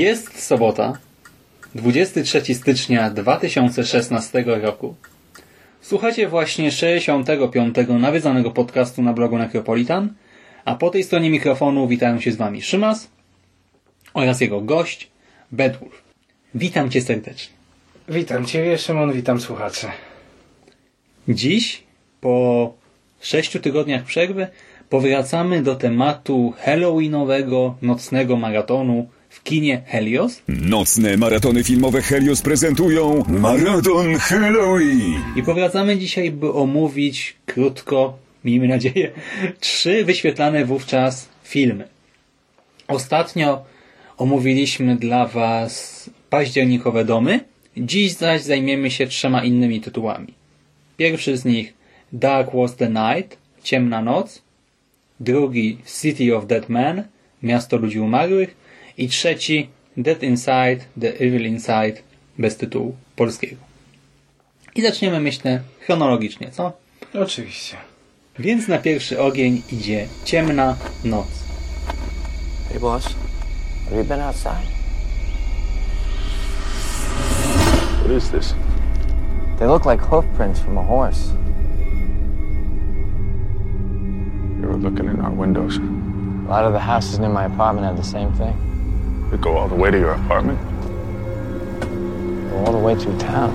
Jest sobota, 23 stycznia 2016 roku. Słuchacie właśnie 65. nawiedzanego podcastu na blogu Necropolitan, a po tej stronie mikrofonu witają się z Wami Szymas oraz jego gość, Bedwulf. Witam Cię serdecznie. Witam Ciebie, Szymon, witam słuchaczy. Dziś, po sześciu tygodniach przerwy, powracamy do tematu halloweenowego nocnego maratonu w kinie Helios Nocne maratony filmowe Helios prezentują Maraton Halloween. i powracamy dzisiaj, by omówić krótko, miejmy nadzieję, trzy wyświetlane wówczas filmy. Ostatnio omówiliśmy dla Was październikowe domy, dziś zaś zajmiemy się trzema innymi tytułami. Pierwszy z nich Dark Was the Night, Ciemna Noc, drugi City of Dead Men, Miasto Ludzi Umarłych i trzeci Dead Inside, The Evil Inside, bez tytułu polskiego. I zaczniemy, myślę, chronologicznie, co? Oczywiście. Więc na pierwszy ogień idzie Ciemna Noc. Hey, boss. Have you been outside? What is this? They look like hoof prints from a horse. You were looking in our windows. A lot of the houses near my apartment have the same thing. We go all the way to your apartment. Go all the way through town.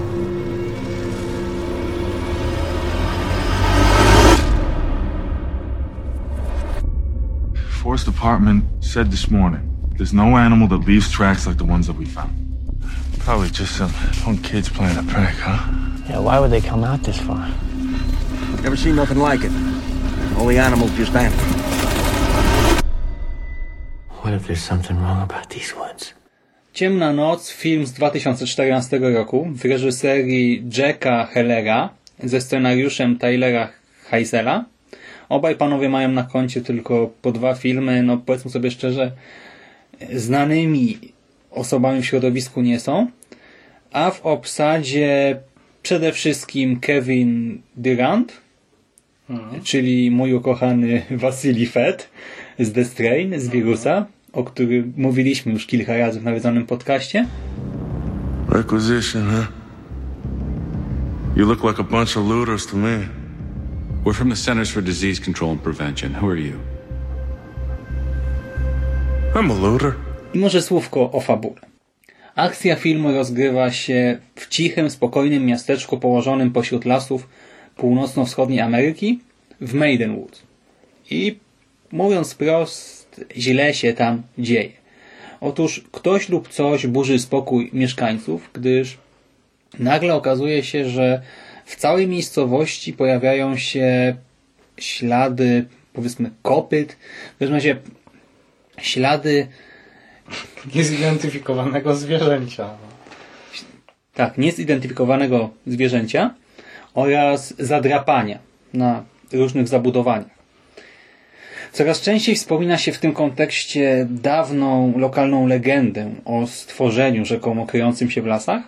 Forest Department said this morning there's no animal that leaves tracks like the ones that we found. Probably just some young kids playing a prank, huh? Yeah, why would they come out this far? Never seen nothing like it. All the animals just vanished. What if there's something wrong about these woods? Ciemna Noc, film z 2014 roku w reżyserii Jacka Hellera ze scenariuszem Tylera Heisela. Obaj panowie mają na koncie tylko po dwa filmy, no powiedzmy sobie szczerze, znanymi osobami w środowisku nie są, a w obsadzie przede wszystkim Kevin Durant, czyli mój ukochany Wasili Fett z The Strain, z Wirusa, o którym mówiliśmy już kilka razy w nawiedzonym podcaście. Requisition, huh? You look like a bunch of looters to me. We're from the Centers for Disease Control and Prevention. Who are you? I'm a looter. I może słówko o fabule. Akcja filmu rozgrywa się w cichym, spokojnym miasteczku położonym pośród lasów północno-wschodniej Ameryki w Maidenwood. I mówiąc wprost, źle się tam dzieje. Otóż ktoś lub coś burzy spokój mieszkańców, gdyż nagle okazuje się, że w całej miejscowości pojawiają się ślady, powiedzmy, kopyt, w każdym razie ślady Niezidentyfikowanego zwierzęcia. tak, niezidentyfikowanego zwierzęcia oraz zadrapania na różnych zabudowaniach. Coraz częściej wspomina się w tym kontekście dawną lokalną legendę o stworzeniu rzekomo kryjącym się w lasach.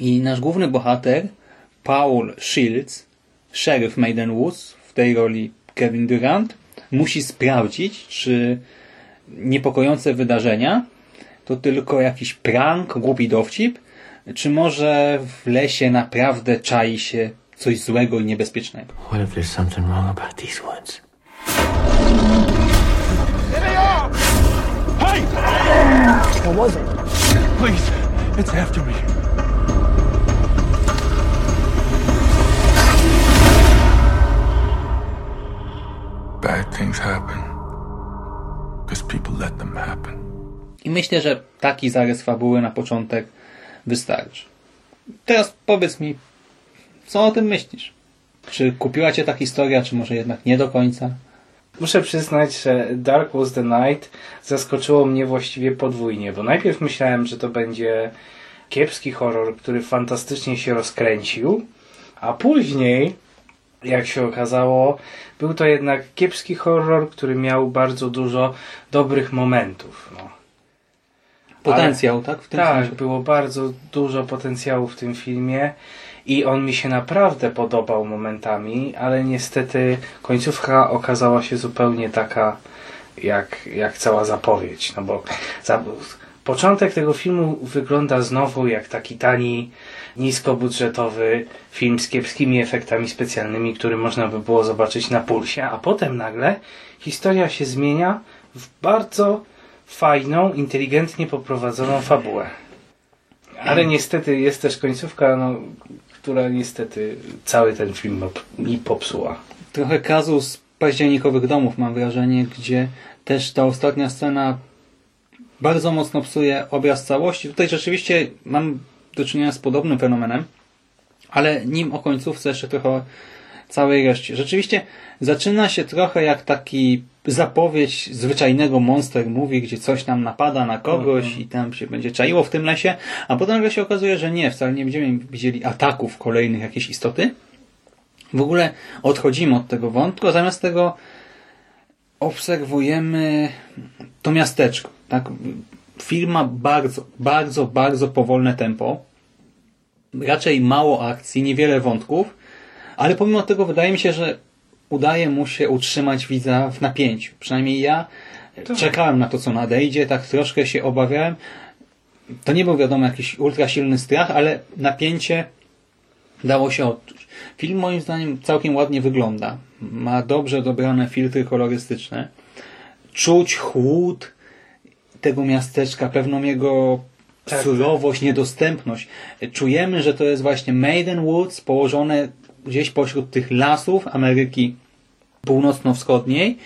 I nasz główny bohater, Paul Shields, szeryf Maidenwoods, w tej roli Kevin Durant, musi sprawdzić, czy niepokojące wydarzenia to tylko jakiś prank, głupi dowcip, czy może w lesie naprawdę czai się coś złego i niebezpiecznego. What if there's something wrong about these woods? What was it? Please, it's after me. Bad things happen because people let them happen. I myślę, że taki zarys fabuły na początek wystarczy. Teraz powiedz mi, co o tym myślisz? Czy kupiła cię ta historia, czy może jednak nie do końca? Muszę przyznać, że Dark Was the Night zaskoczyło mnie właściwie podwójnie, bo najpierw myślałem, że to będzie kiepski horror, który fantastycznie się rozkręcił, a później, jak się okazało, był to jednak kiepski horror, który miał bardzo dużo dobrych momentów. No. Potencjał, Ale- tak? Tak, sensie. było bardzo dużo potencjału w tym filmie i on mi się naprawdę podobał momentami, ale niestety końcówka okazała się zupełnie taka jak, jak cała zapowiedź. No bo za, początek tego filmu wygląda znowu jak taki tani, niskobudżetowy film z kiepskimi efektami specjalnymi, który można by było zobaczyć na pulsie, a potem nagle historia się zmienia w bardzo fajną, inteligentnie poprowadzoną fabułę. Ale niestety jest też końcówka, no, która niestety cały ten film mi popsuła. Trochę kazus październikowych domów mam wrażenie, gdzie też ta ostatnia scena bardzo mocno psuje obraz całości. Tutaj rzeczywiście mam do czynienia z podobnym fenomenem, ale nim o końcówce jeszcze trochę całej reszcie. Rzeczywiście zaczyna się trochę jak taki zapowiedź zwyczajnego monster movie, gdzie coś tam napada na kogoś i tam się będzie czaiło w tym lesie, a potem nagle się okazuje, że nie, wcale nie będziemy widzieli ataków kolejnych jakiejś istoty. W ogóle odchodzimy od tego wątku, a zamiast tego obserwujemy to miasteczko. Tak? Film ma bardzo, bardzo, bardzo powolne tempo. Raczej mało akcji, niewiele wątków, ale pomimo tego wydaje mi się, że udaje mu się utrzymać widza w napięciu. Przynajmniej ja czekałem na to, co nadejdzie, tak troszkę się obawiałem. To nie był wiadomo jakiś ultra silny strach, ale napięcie dało się odczuć. Film moim zdaniem całkiem ładnie wygląda. Ma dobrze dobrane filtry kolorystyczne. Czuć chłód tego miasteczka, pewną jego surowość, niedostępność. Czujemy, że to jest właśnie Maiden Woods położone gdzieś pośród tych lasów Ameryki Północno-Wschodniej,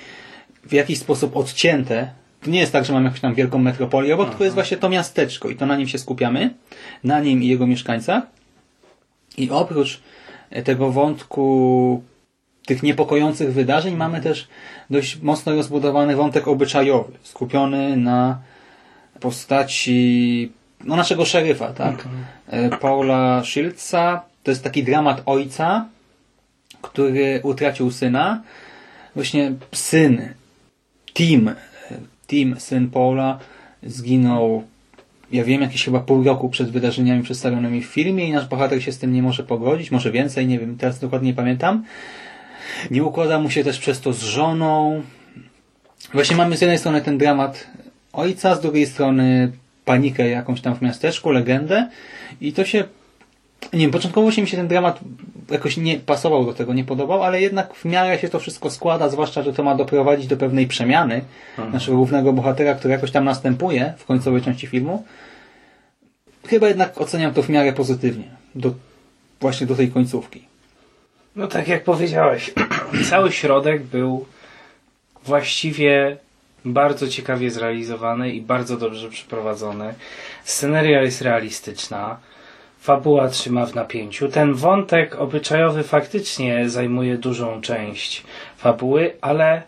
w jakiś sposób odcięte. To nie jest tak, że mamy jakąś tam wielką metropolię, bo to jest właśnie to miasteczko i to na nim się skupiamy, na nim i jego mieszkańcach. I oprócz tego wątku tych niepokojących wydarzeń mamy też dość mocno rozbudowany wątek obyczajowy, skupiony na postaci no, naszego szeryfa, tak? E, Paula Shieldsa. To jest taki dramat ojca, który utracił syna. Właśnie syn, Tim, Tim, syn Paula, zginął ja wiem, jakieś chyba pół roku przed wydarzeniami przedstawionymi w filmie i nasz bohater się z tym nie może pogodzić, może więcej, nie wiem, teraz dokładnie nie pamiętam. Nie układa mu się też przez to z żoną. Właśnie mamy z jednej strony ten dramat ojca, z drugiej strony panikę jakąś tam w miasteczku, legendę i to się nie wiem, początkowo się mi się ten dramat jakoś nie pasował do tego, nie podobał, ale jednak w miarę się to wszystko składa, zwłaszcza, że to ma doprowadzić do pewnej przemiany naszego głównego bohatera, który jakoś tam następuje w końcowej części filmu. Chyba jednak oceniam to w miarę pozytywnie. Do, właśnie do tej końcówki. No tak jak powiedziałeś, cały środek był właściwie bardzo ciekawie zrealizowany i bardzo dobrze przeprowadzony. Sceneria jest realistyczna. Fabuła trzyma w napięciu. Ten wątek obyczajowy faktycznie zajmuje dużą część fabuły, ale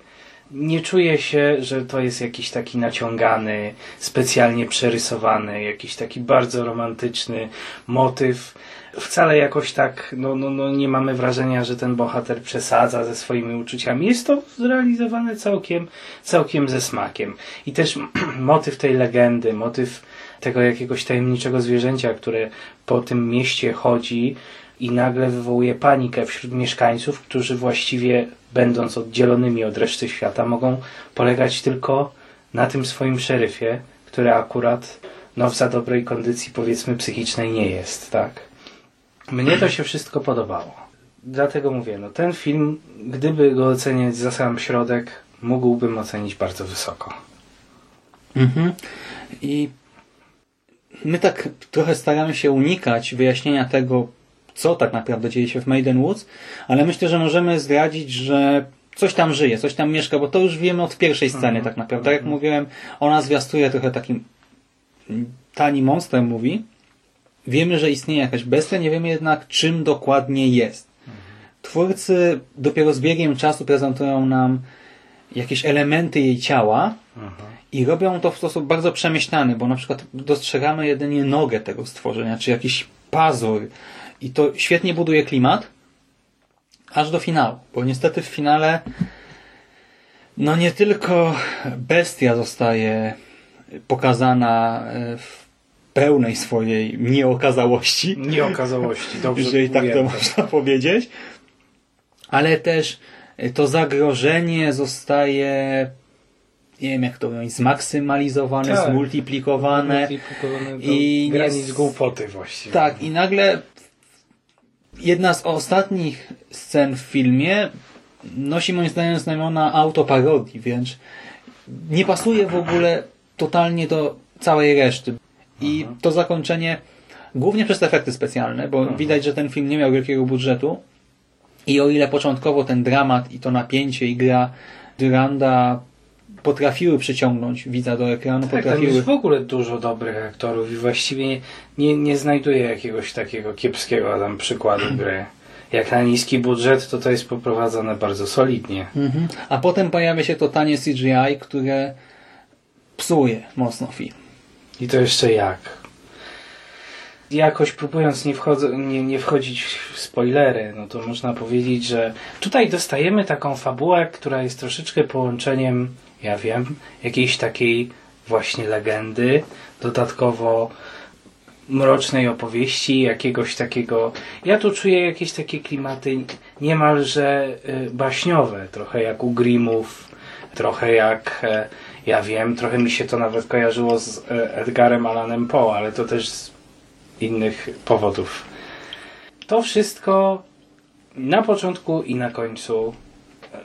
nie czuję się, że to jest jakiś taki naciągany, specjalnie przerysowany, jakiś taki bardzo romantyczny motyw. Wcale jakoś tak, no, no, no nie mamy wrażenia, że ten bohater przesadza ze swoimi uczuciami. Jest to zrealizowane całkiem, całkiem ze smakiem. I też motyw tej legendy, motyw tego jakiegoś tajemniczego zwierzęcia, które po tym mieście chodzi i nagle wywołuje panikę wśród mieszkańców, którzy właściwie będąc oddzielonymi od reszty świata mogą polegać tylko na tym swoim szeryfie, który akurat no, w za dobrej kondycji powiedzmy psychicznej nie jest, tak? Mnie to się wszystko podobało. Dlatego mówię, no ten film, gdyby go oceniać za sam środek, mógłbym ocenić bardzo wysoko. Mhm. I my tak trochę staramy się unikać wyjaśnienia tego, co tak naprawdę dzieje się w Maiden Woods, ale myślę, że możemy zdradzić, że coś tam żyje, coś tam mieszka, bo to już wiemy od pierwszej sceny tak naprawdę. Tak jak mówiłem, ona zwiastuje trochę takim tani monster mówi. Wiemy, że istnieje jakaś bestia, nie wiemy jednak czym dokładnie jest. Twórcy dopiero z biegiem czasu prezentują nam jakieś elementy jej ciała i robią to w sposób bardzo przemyślany, bo na przykład dostrzegamy jedynie nogę tego stworzenia, czy jakiś pazur. I to świetnie buduje klimat aż do finału, bo niestety w finale no nie tylko bestia zostaje pokazana e, w pełnej swojej nieokazałości, Nieokazałości, dobrze jeżeli tak to można powiedzieć, ale też to zagrożenie zostaje nie wiem jak to ująć, zmaksymalizowane, Tak. zmultiplikowane Multiplikowane do i granic nie- głupoty właściwie. tak, i nagle jedna z ostatnich scen w filmie nosi moim zdaniem znamiona autoparodii, więc nie pasuje w ogóle totalnie do całej reszty. I to zakończenie głównie przez te efekty specjalne, bo widać, że ten film nie miał wielkiego budżetu i o ile początkowo ten dramat i to napięcie i gra Duranda potrafiły przyciągnąć widza do ekranu, Tak, tam potrafiły jest w ogóle dużo dobrych aktorów i właściwie nie, nie, znajduję jakiegoś takiego kiepskiego tam przykładu gry. Jak na niski budżet, to to jest poprowadzone bardzo solidnie. Mhm. A potem pojawia się to tanie CGI, które psuje mocno film. I to jeszcze jak. Jakoś próbując nie, nie, nie wchodzić w spoilery, no to można powiedzieć, że tutaj dostajemy taką fabułę, która jest troszeczkę połączeniem, ja wiem, jakiejś takiej właśnie legendy, dodatkowo mrocznej opowieści, jakiegoś takiego. Ja tu czuję jakieś takie klimaty niemalże y, baśniowe, trochę jak u Grimmów, trochę jak, e, ja wiem, trochę mi się to nawet kojarzyło z e, Edgarem Allanem Poe, ale to też z innych powodów. To wszystko na początku i na końcu e,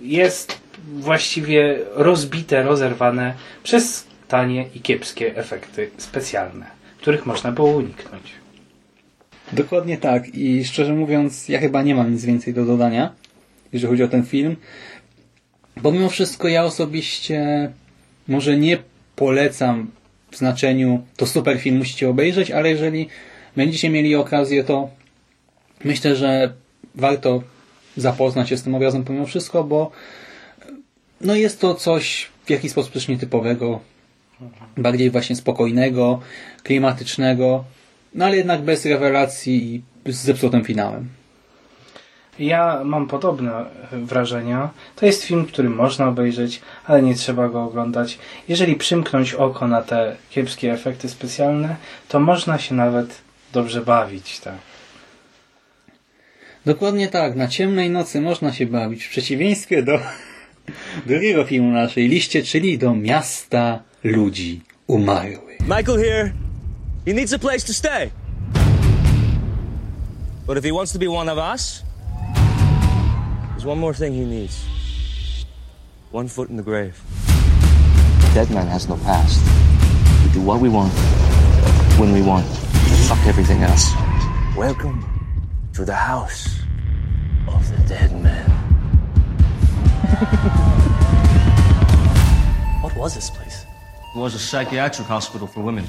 jest właściwie rozbite, rozerwane przez tanie i kiepskie efekty specjalne, których można było uniknąć. Dokładnie tak. I szczerze mówiąc, ja chyba nie mam nic więcej do dodania, jeżeli chodzi o ten film. Bo mimo wszystko ja osobiście może nie polecam w znaczeniu to super film musicie obejrzeć, ale jeżeli będziecie mieli okazję, to myślę, że warto zapoznać się z tym obrazem pomimo wszystko, bo no jest to coś w jakiś sposób też nietypowego, bardziej właśnie spokojnego, klimatycznego, no ale jednak bez rewelacji i z zepsutym finałem. Ja mam podobne wrażenia. To jest film, który można obejrzeć, ale nie trzeba go oglądać. Jeżeli przymknąć oko na te kiepskie efekty specjalne, to można się nawet dobrze bawić. Tak. Dokładnie tak, na ciemnej nocy można się bawić, w przeciwieństwie do drugiego filmu na naszej liście, czyli do Miasta Ludzi Umarłych. Michael here. He needs a place to stay. But if he wants to be one of us, there's one more thing he needs. One foot in the grave. Dead man has no past. We do what we want, when we want. Fuck everything else. Welcome to the house of the dead man. What was this place? It was a psychiatric hospital for women.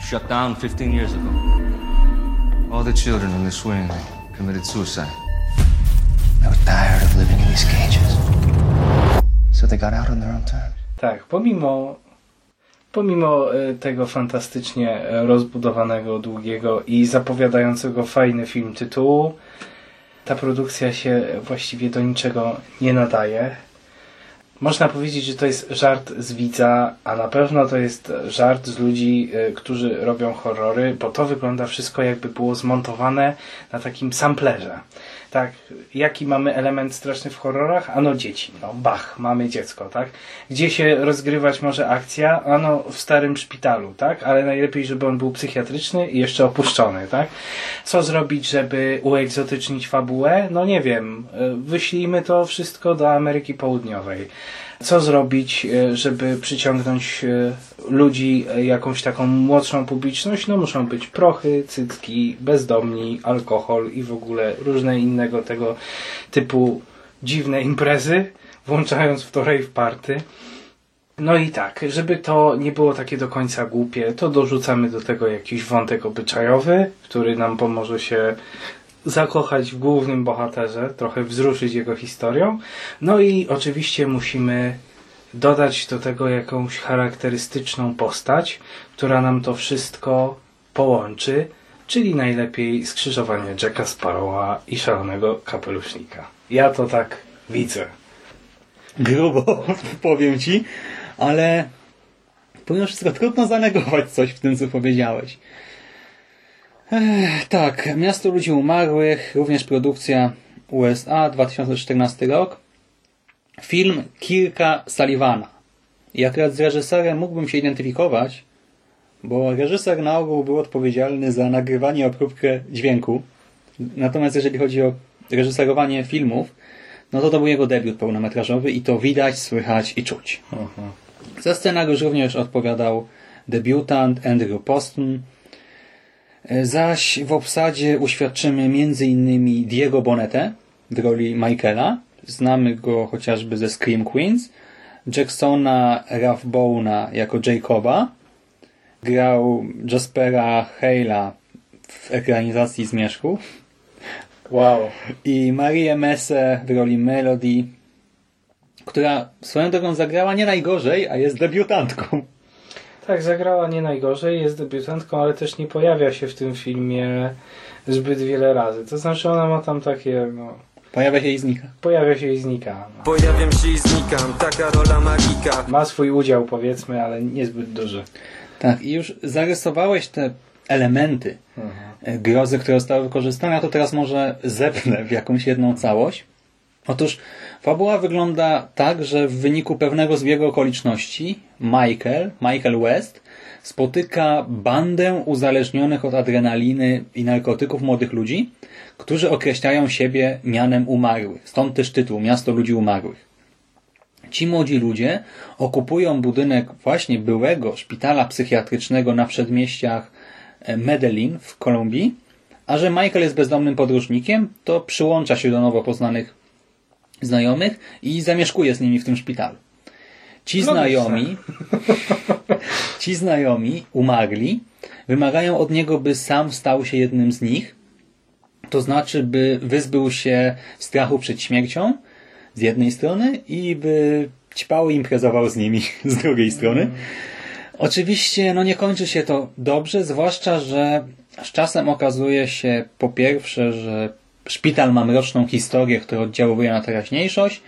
Shut down 15 years ago. All the children in this wing committed suicide. I was tired of living in these cages. So they got out on their own terms. Tak, pomimo, pomimo e, tego fantastycznie e, rozbudowanego, długiego i zapowiadającego fajny film tytułu, ta produkcja się właściwie do niczego nie nadaje. Można powiedzieć, że to jest żart z widza, a na pewno to jest żart z ludzi, y, którzy robią horrory, bo to wygląda wszystko jakby było zmontowane na takim samplerze. Tak, jaki mamy element straszny w horrorach? Ano dzieci, no bach, mamy dziecko, tak? Gdzie się rozgrywać może akcja? Ano w starym szpitalu, tak? Ale najlepiej, żeby on był psychiatryczny i jeszcze opuszczony, tak? Co zrobić, żeby uegzotycznić fabułę? No nie wiem, y, wyślijmy to wszystko do Ameryki Południowej. Co zrobić, e, żeby przyciągnąć e, ludzi, e, jakąś taką młodszą publiczność? No muszą być prochy, cycki, bezdomni, alkohol i w ogóle różne innego tego typu dziwne imprezy, włączając w to rave party. No i tak, żeby to nie było takie do końca głupie, to dorzucamy do tego jakiś wątek obyczajowy, który nam pomoże się zakochać w głównym bohaterze, trochę wzruszyć jego historią. No i oczywiście musimy dodać do tego jakąś charakterystyczną postać, która nam to wszystko połączy, czyli najlepiej skrzyżowanie Jacka Sparrowa i szalonego kapelusznika. Ja to tak widzę. Grubo, powiem ci, ale pomimo wszystko trudno zanegować coś w tym, co powiedziałeś. Ech, tak, Miasto Ludzi Umarłych, również produkcja USA, 2014 rok. Film Kirka Sullivana. I akurat z reżyserem mógłbym się identyfikować, bo reżyser na ogół był odpowiedzialny za nagrywanie obróbkę dźwięku. Natomiast jeżeli chodzi o reżyserowanie filmów, no to to był jego debiut pełnometrażowy i to widać, słychać i czuć. Za scenariusz również odpowiadał debiutant Andrew Poston, zaś w obsadzie uświadczymy m.in. Diego Bonete w roli Michaela, znamy go chociażby ze Scream Queens, Jacksona Rathbona jako Jacoba, grał Jaspera Hale'a w ekranizacji Zmierzchu, Wow. i Marię Messe w roli Melody, która swoją drogą zagrała nie najgorzej, a jest debiutantką. Tak, zagrała nie najgorzej, jest debiutantką, ale też nie pojawia się w tym filmie zbyt wiele razy. To znaczy ona ma tam takie, no, Pojawia się i znika. pojawia się i znika. No. Pojawiam się i znikam, taka rola magika. Ma swój udział powiedzmy, ale niezbyt duży. Tak, i już zarysowałeś te elementy e, grozy, które zostały wykorzystane, a to teraz może zepnę w jakąś jedną całość. Otóż fabuła wygląda tak, że w wyniku pewnego zbiegu okoliczności Michael, Michael West spotyka bandę uzależnionych od adrenaliny i narkotyków młodych ludzi, którzy określają siebie mianem umarłych. Stąd też tytuł Miasto Ludzi Umarłych. Ci młodzi ludzie okupują budynek właśnie byłego szpitala psychiatrycznego na przedmieściach e, Medellin w Kolumbii, a że Michael jest bezdomnym podróżnikiem, to przyłącza się do nowo poznanych znajomych i zamieszkuje z nimi w tym szpitalu. Ci Logiczne. znajomi, ci znajomi umarli, wymagają od niego, by sam stał się jednym z nich, to znaczy, by wyzbył się strachu przed śmiercią z jednej strony i by ćpał i imprezował z nimi z drugiej strony. Oczywiście no nie kończy się to dobrze, zwłaszcza, że z czasem okazuje się po pierwsze, że szpital ma mroczną historię, która oddziałuje na teraźniejszość,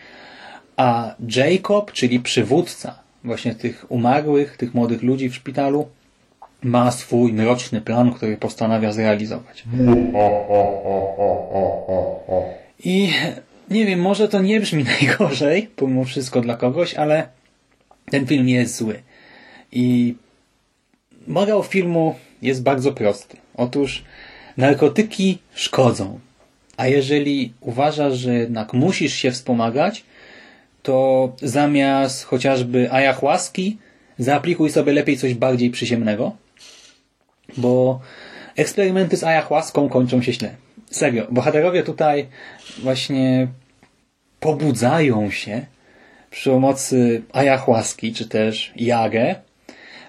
a Jacob, czyli przywódca właśnie tych umarłych, tych młodych ludzi w szpitalu, ma swój mroczny plan, który postanawia zrealizować. I nie wiem, może to nie brzmi najgorzej, pomimo wszystko dla kogoś, ale ten film jest zły. I morał filmu jest bardzo prosty. Otóż narkotyki szkodzą. A jeżeli uważasz, że jednak musisz się wspomagać, to zamiast chociażby ayahuaski zaaplikuj sobie lepiej coś bardziej przyziemnego, bo eksperymenty z ayahuaską kończą się źle. Serio, bohaterowie tutaj właśnie pobudzają się przy pomocy ayahuaski, czy też jagę,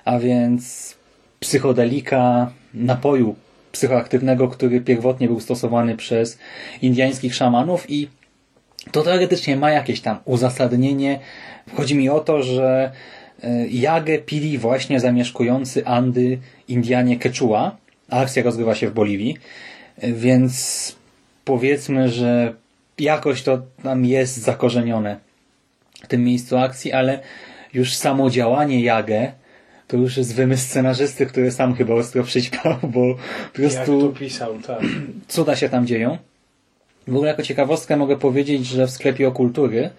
a więc psychodelika, napoju psychoaktywnego, który pierwotnie był stosowany przez indyjskich szamanów i to teoretycznie ma jakieś tam uzasadnienie. Chodzi mi o to, że e, jagę pili właśnie zamieszkujący Andy Indianie Quechua, akcja rozgrywa się w Boliwii, E, więc powiedzmy, że jakoś to tam jest zakorzenione w tym miejscu akcji, ale już samo działanie jagę to już jest wymysł scenarzysty, który sam chyba ostro przyćpał, bo po Jak prostu tu pisał, tak. cuda się tam dzieją. W ogóle jako ciekawostkę mogę powiedzieć, że w sklepie Okultury,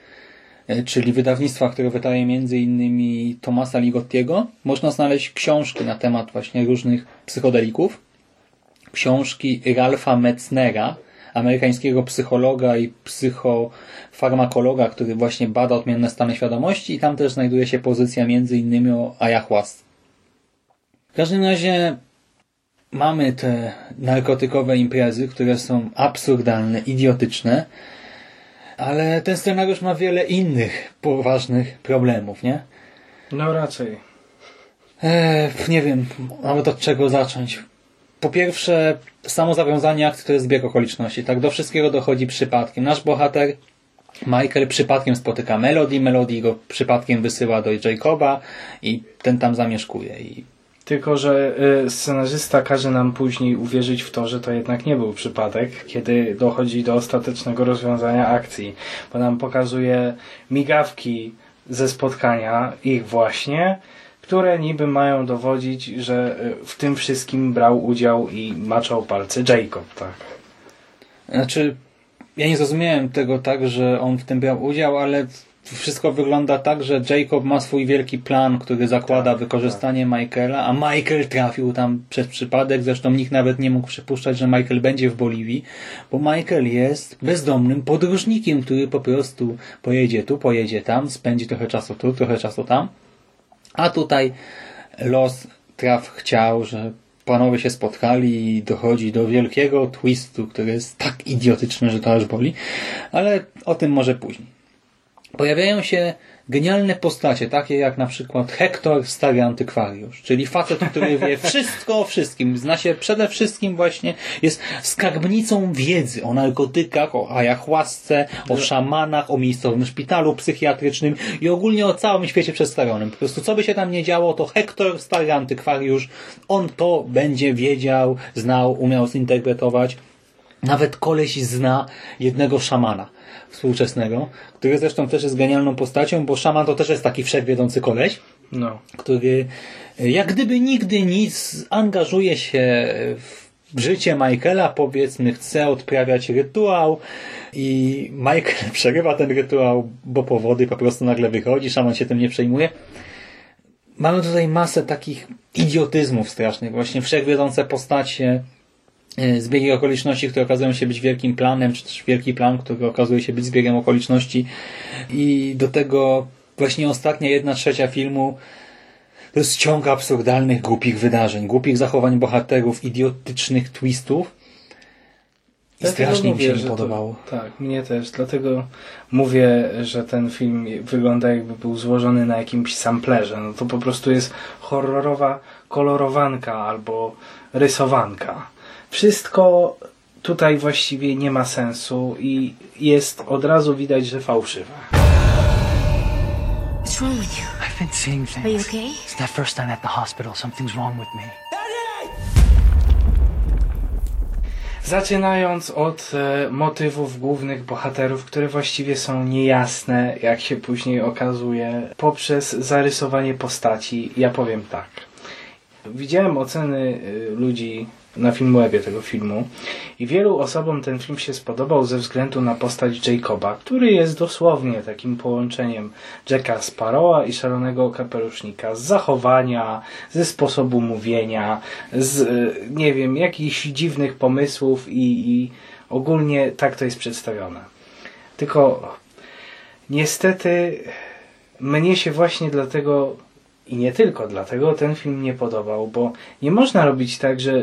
e, czyli wydawnictwa, które wydaje między innymi Tomasa Ligottiego, można znaleźć książki na temat właśnie różnych psychodelików. Książki Ralfa Metznera, amerykańskiego psychologa i psychofarmakologa, który właśnie bada odmienne stany świadomości i tam też znajduje się pozycja między innymi o ayahuasce. W każdym razie mamy te narkotykowe imprezy, które są absurdalne, idiotyczne, ale ten scenariusz ma wiele innych poważnych problemów, nie? No raczej. Eee, nie wiem, nawet od czego zacząć. Po pierwsze, samo zawiązanie akcji to jest zbieg okoliczności. Tak, do wszystkiego dochodzi przypadkiem. Nasz bohater Michael przypadkiem spotyka Melody, Melody go przypadkiem wysyła do Jacoba i ten tam zamieszkuje. I Tylko, że y, scenarzysta każe nam później uwierzyć w to, że to jednak nie był przypadek, kiedy dochodzi do ostatecznego rozwiązania akcji, bo nam pokazuje migawki ze spotkania ich właśnie, które niby mają dowodzić, że y, w tym wszystkim brał udział i maczał palce Jacob, tak. Znaczy, ja nie zrozumiałem tego tak, że on w tym brał udział, ale wszystko wygląda tak, że Jacob ma swój wielki plan, który zakłada Tak, wykorzystanie Michaela, a Michael trafił tam przez przypadek. Zresztą nikt nawet nie mógł przypuszczać, że Michael będzie w Boliwii, bo Michael jest bezdomnym podróżnikiem, który po prostu pojedzie tu, pojedzie tam, spędzi trochę czasu tu, trochę czasu tam. A tutaj los traf chciał, że panowie się spotkali i dochodzi do wielkiego twistu, który jest tak idiotyczny, że to aż boli. Ale o tym może później. Pojawiają się genialne postacie, takie jak na przykład Hektor, stary antykwariusz, czyli facet, który wie wszystko o wszystkim, zna się przede wszystkim właśnie, jest skarbnicą wiedzy o narkotykach, o ayahuasce, o szamanach, o miejscowym szpitalu psychiatrycznym i ogólnie o całym świecie przedstawionym. Po prostu co by się tam nie działo, to Hektor, stary antykwariusz, on to będzie wiedział, znał, umiał zinterpretować. Nawet koleś zna jednego szamana współczesnego, który zresztą też jest genialną postacią, bo szaman to też jest taki wszechwiedzący koleś, No. który jak gdyby nigdy nic angażuje się w życie Michaela, powiedzmy, chce odprawiać rytuał i Michael przerywa ten rytuał, bo powody po prostu nagle wychodzi, szaman się tym nie przejmuje. Mamy tutaj masę takich idiotyzmów strasznych, właśnie wszechwiedzące postacie, e, zbiegi okoliczności, które okazują się być wielkim planem, czy też wielki plan, który okazuje się być zbiegiem okoliczności i do tego właśnie ostatnia jedna trzecia filmu to jest ciąg absurdalnych, głupich wydarzeń, głupich zachowań bohaterów, idiotycznych twistów i Dlatego strasznie mi mówię, się nie że to- podobało. Tak, mnie też. Dlatego mówię, że ten film wygląda jakby był złożony na jakimś samplerze. No to po prostu jest horrorowa kolorowanka albo rysowanka. Wszystko tutaj właściwie nie ma sensu i jest od razu widać, że fałszywe. What's wrong with you? I've been seeing things. Are you okay? It's that first time at the hospital. Something's wrong with me. Zaczynając od e, motywów głównych bohaterów, które właściwie są niejasne, jak się później okazuje, poprzez zarysowanie postaci. Ja powiem tak. Widziałem oceny e, ludzi na Filmwebie tego filmu i wielu osobom ten film się spodobał ze względu na postać Jacoba, który jest dosłownie takim połączeniem Jacka Sparrowa i Szalonego Kapelusznika z zachowania, ze sposobu mówienia, z e, nie wiem, jakichś dziwnych pomysłów i, i ogólnie tak to jest przedstawione. Tylko niestety mnie się właśnie dlatego i nie tylko dlatego ten film nie podobał, bo nie można robić tak, że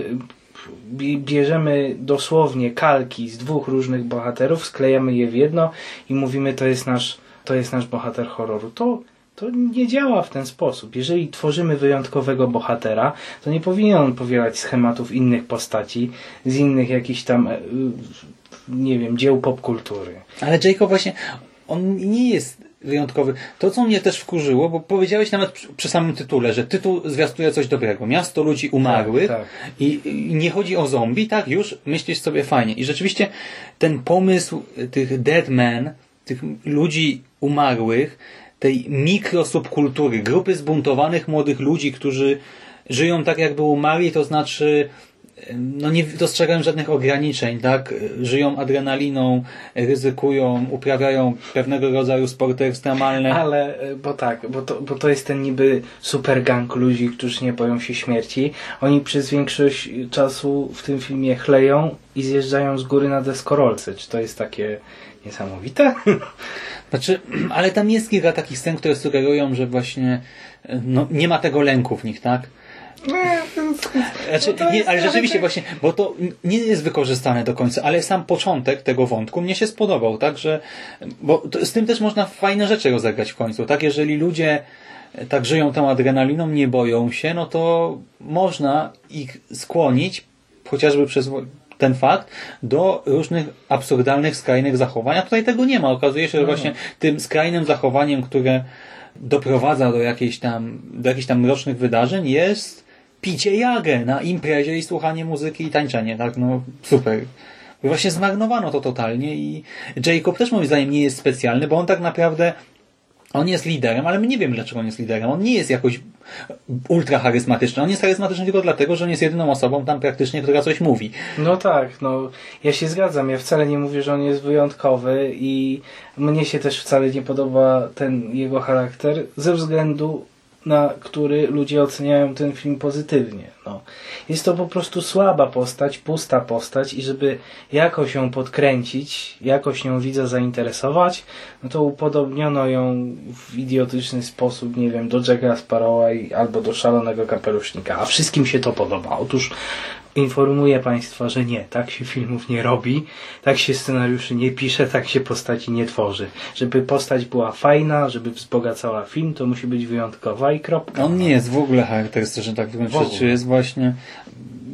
bi- bierzemy dosłownie kalki z dwóch różnych bohaterów, sklejamy je w jedno i mówimy to jest nasz, to jest nasz bohater horroru. To, to nie działa w ten sposób. Jeżeli tworzymy wyjątkowego bohatera, to nie powinien on powielać schematów innych postaci, z innych jakichś tam, e, y, nie wiem, dzieł popkultury. Ale Jacob właśnie, on nie jest wyjątkowy. To, co mnie też wkurzyło, bo powiedziałeś nawet przy, samym tytule, że tytuł zwiastuje coś dobrego. Miasto ludzi umarłych Tak, tak. I, I nie chodzi o zombie, tak? Już myślisz sobie fajnie. I rzeczywiście ten pomysł tych dead men, tych ludzi umarłych, tej mikrosubkultury, grupy zbuntowanych młodych ludzi, którzy żyją tak jakby umarli, to znaczy no nie dostrzegają żadnych ograniczeń, tak? Żyją adrenaliną, ryzykują, uprawiają pewnego rodzaju sporty ekstremalne. Ale, e, bo tak, bo to, bo to jest ten niby super gang ludzi, którzy nie boją się śmierci. Oni przez większość czasu w tym filmie chleją i zjeżdżają z góry na deskorolce. Czy to jest takie niesamowite? Znaczy, ale tam jest kilka takich scen, które sugerują, że właśnie no, nie ma tego lęku w nich, tak? Znaczy, No nie, ale rzeczywiście właśnie, bo to nie jest wykorzystane do końca, ale sam początek tego wątku mnie się spodobał, tak, że, bo to, z tym też można fajne rzeczy rozegrać w końcu, tak, jeżeli ludzie tak żyją tą adrenaliną, nie boją się, no to można ich skłonić, chociażby przez ten fakt, do różnych absurdalnych, skrajnych zachowań, a tutaj tego nie ma. Okazuje się, że No. właśnie tym skrajnym zachowaniem, które doprowadza do jakichś tam, do jakichś tam mrocznych wydarzeń jest picie jagę na imprezie i słuchanie muzyki i tańczenie, tak, no super. Właśnie zmarnowano to totalnie i Jacob też moim zdaniem nie jest specjalny, bo on tak naprawdę on jest liderem, ale my nie wiemy dlaczego on jest liderem. On nie jest jakoś ultra charyzmatyczny. On jest charyzmatyczny tylko dlatego, że on jest jedyną osobą tam praktycznie, która coś mówi. No tak, no ja się zgadzam. Ja wcale nie mówię, że on jest wyjątkowy i mnie się też wcale nie podoba ten jego charakter ze względu na który ludzie oceniają ten film pozytywnie. No. Jest to po prostu słaba postać, pusta postać i żeby jakoś ją podkręcić, jakoś nią widza zainteresować, no to upodobniono ją w idiotyczny sposób, nie wiem, do Jacka Sparrowa albo do Szalonego Kapelusznika. A wszystkim się to podoba. Otóż informuję Państwa, że nie, tak się filmów nie robi, tak się scenariuszy nie pisze, tak się postaci nie tworzy. Żeby postać była fajna, żeby wzbogacała film, to musi być wyjątkowa i kropka. On nie jest w ogóle charakterystyczny tak w rzeczy. Jest właśnie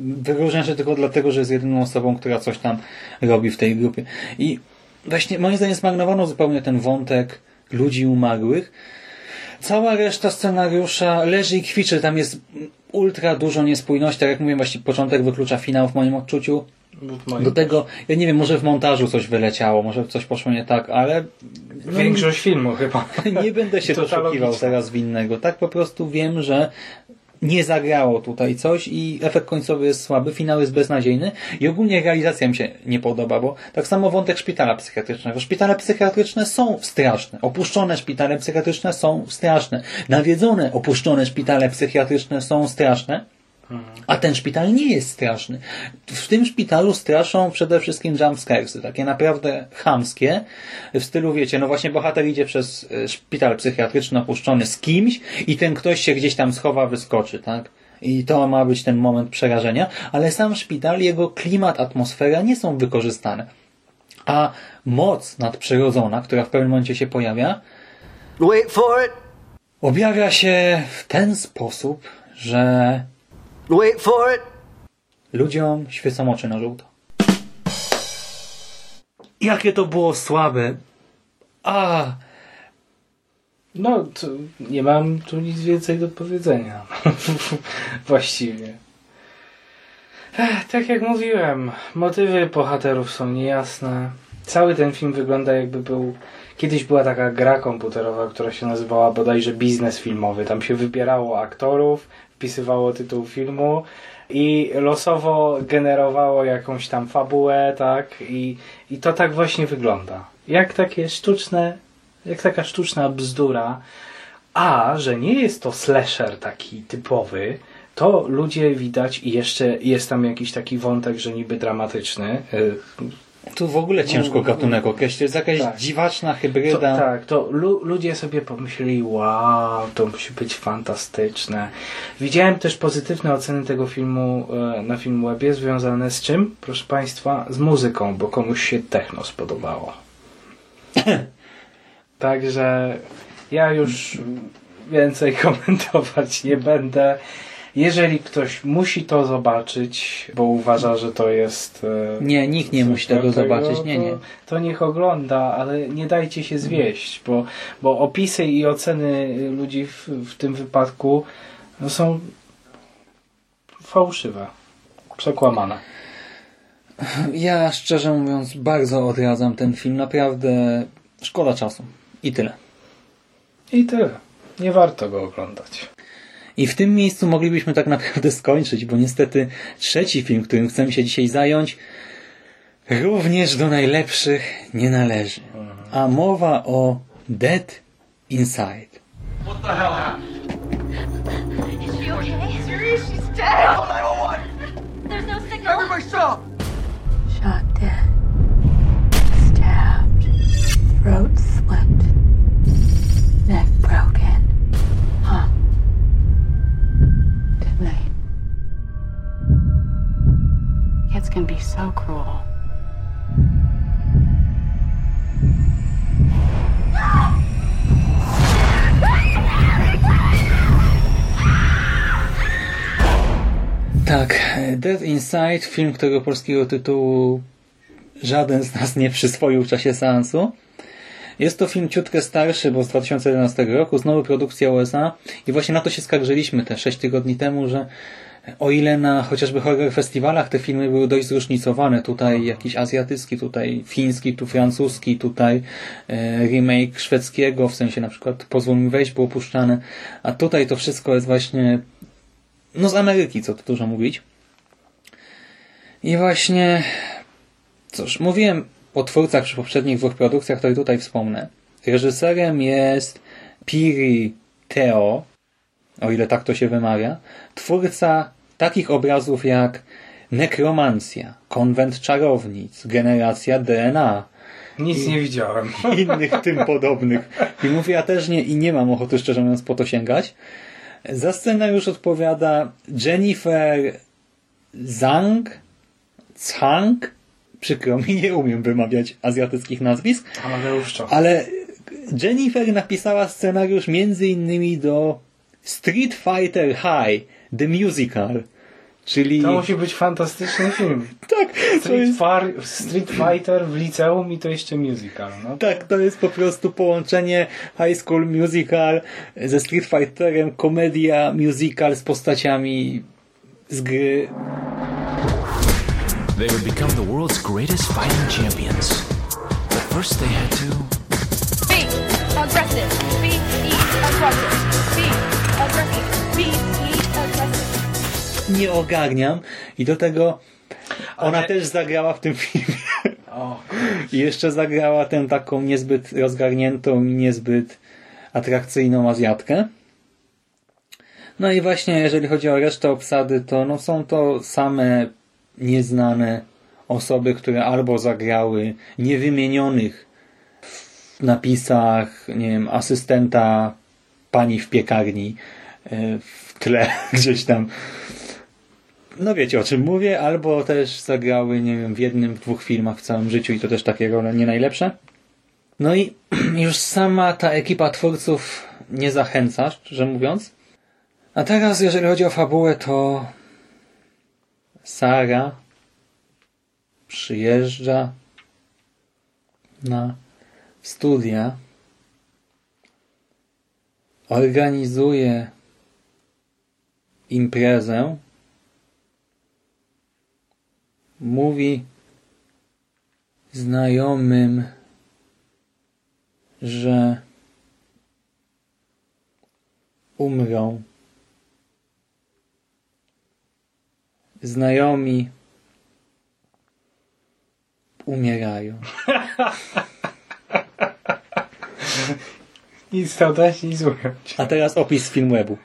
wyróżnia się tylko dlatego, że jest jedyną osobą, która coś tam robi w tej grupie. I właśnie moim zdaniem zmarnowano zupełnie ten wątek ludzi umarłych. Cała reszta scenariusza leży i kwiczy. Tam jest ultra dużo niespójności. Tak jak mówiłem, właśnie początek wyklucza finał w moim odczuciu. Do tego, ja nie wiem, może w montażu coś wyleciało, może coś poszło nie tak, ale no, Większość filmu chyba. nie będę się doszukiwał teraz winnego. Tak po prostu wiem, że nie zagrało tutaj coś i efekt końcowy jest słaby, finał jest beznadziejny i ogólnie realizacja mi się nie podoba, bo tak samo wątek szpitala psychiatrycznego. Szpitale psychiatryczne są straszne. Opuszczone szpitale psychiatryczne są straszne. Nawiedzone opuszczone szpitale psychiatryczne są straszne. A ten szpital nie jest straszny. W tym szpitalu straszą przede wszystkim jumpscaresy, takie naprawdę chamskie, w stylu, wiecie, no właśnie bohater idzie przez e, szpital psychiatryczny opuszczony z kimś i ten ktoś się gdzieś tam schowa, wyskoczy, tak? I to ma być ten moment przerażenia, ale sam szpital, jego klimat, atmosfera nie są wykorzystane. A moc nadprzyrodzona, która w pewnym momencie się pojawia, Wait for it. objawia się w ten sposób, że Wait for it. Ludziom świecą oczy na żółto. Jakie to było słabe. A, No, to nie mam tu nic więcej do powiedzenia. Właściwie. Ech, tak jak mówiłem, motywy bohaterów są niejasne. Cały ten film wygląda jakby był... Kiedyś była taka gra komputerowa, która się nazywała bodajże biznes filmowy. Tam się wybierało aktorów, wpisywało tytuł filmu i losowo generowało jakąś tam fabułę, tak? I, i to tak właśnie wygląda. Jak takie sztuczne, jak taka sztuczna bzdura. A, że nie jest to slasher taki typowy, to ludzie widać i jeszcze jest tam jakiś taki wątek, że niby dramatyczny. Tu w ogóle ciężko gatunek określić. To jest jakaś Tak. dziwaczna To, hybryda. tak, to lu ludzie sobie pomyśleli, wow, to musi być fantastyczne. Widziałem też pozytywne oceny tego filmu e, na Filmwebie związane z czym? Proszę Państwa, z muzyką, bo komuś się techno spodobało. Także ja już więcej komentować nie będę. Jeżeli ktoś musi to zobaczyć, bo uważa, że to jest. e, Nie, nikt nie musi tego takiego, zobaczyć. Nie, to- nie. To niech ogląda, ale nie dajcie się zwieść, bo, bo opisy i oceny ludzi w, w tym wypadku no, są fałszywe, przekłamane. Ja szczerze mówiąc bardzo odradzam ten film. Naprawdę szkoda czasu. I tyle. I tyle. Nie warto go oglądać. I w tym miejscu moglibyśmy tak naprawdę skończyć, bo niestety trzeci film, którym chcemy się dzisiaj zająć, również do najlepszych nie należy. A mowa o Dead Inside. What the hell happened? Is she okay? Serious? She's dead! Call 911! There's no signal. Everybody stop! Shot dead. Stabbed. Throat slit. Neck broken. Can be so cruel. Tak, Dead Inside, film, którego polskiego tytułu żaden z nas nie przyswoił w czasie seansu. Jest to film ciutkę starszy, bo z 2011 roku, znowu produkcja USA i właśnie na to się skarżyliśmy te 6 tygodni temu, że o ile na chociażby horror festiwalach te filmy były dość zróżnicowane, tutaj jakiś azjatycki, tutaj fiński, tu francuski, tutaj e, remake szwedzkiego, w sensie na przykład Pozwól mi wejść było opuszczane, a tutaj to wszystko jest właśnie no z Ameryki, co tu dużo mówić. I właśnie, cóż, mówiłem o twórcach przy poprzednich dwóch produkcjach, to i tutaj wspomnę. Reżyserem jest Piri Teo, o ile tak to się wymawia, twórca takich obrazów jak Nekromancja, Konwent Czarownic, Generacja DNA. Nic nie widziałem. Innych tym podobnych filmów. Ja też nie i nie mam ochoty, szczerze mówiąc, po to sięgać. Za scenariusz odpowiada Jennifer Zhang, Zhang, przykro mi, nie umiem wymawiać azjatyckich nazwisk, Cho. ale Jennifer napisała scenariusz między innymi do Street Fighter High, The Musical, czyli... To musi być fantastyczny film. Tak, to Street, jest... far, Street Fighter w liceum i to jeszcze musical. No. Tak, to jest po prostu połączenie High School Musical ze Street Fighterem, komedia musical z postaciami z gry. They would become the world's greatest fighting champions. But first they had to Nie ogarniam i do tego ona też zagrała w tym filmie. O, I jeszcze zagrała tę taką niezbyt rozgarniętą i niezbyt atrakcyjną Azjatkę. No i właśnie jeżeli chodzi o resztę obsady, to no są to same nieznane osoby, które albo zagrały niewymienionych w napisach, nie wiem, asystenta pani w piekarni e, w tle gdzieś tam. No wiecie o czym mówię, albo też zagrały, nie wiem, w jednym, w dwóch filmach w całym życiu i to też takie role nie najlepsze. No i już sama ta ekipa twórców nie zachęca, szczerze mówiąc. A teraz, jeżeli chodzi o fabułę, to Sara przyjeżdża na studia, organizuje imprezę, mówi znajomym, że umrą. Znajomi umierają. nic dodać, nic ująć. A teraz opis z Filmwebu.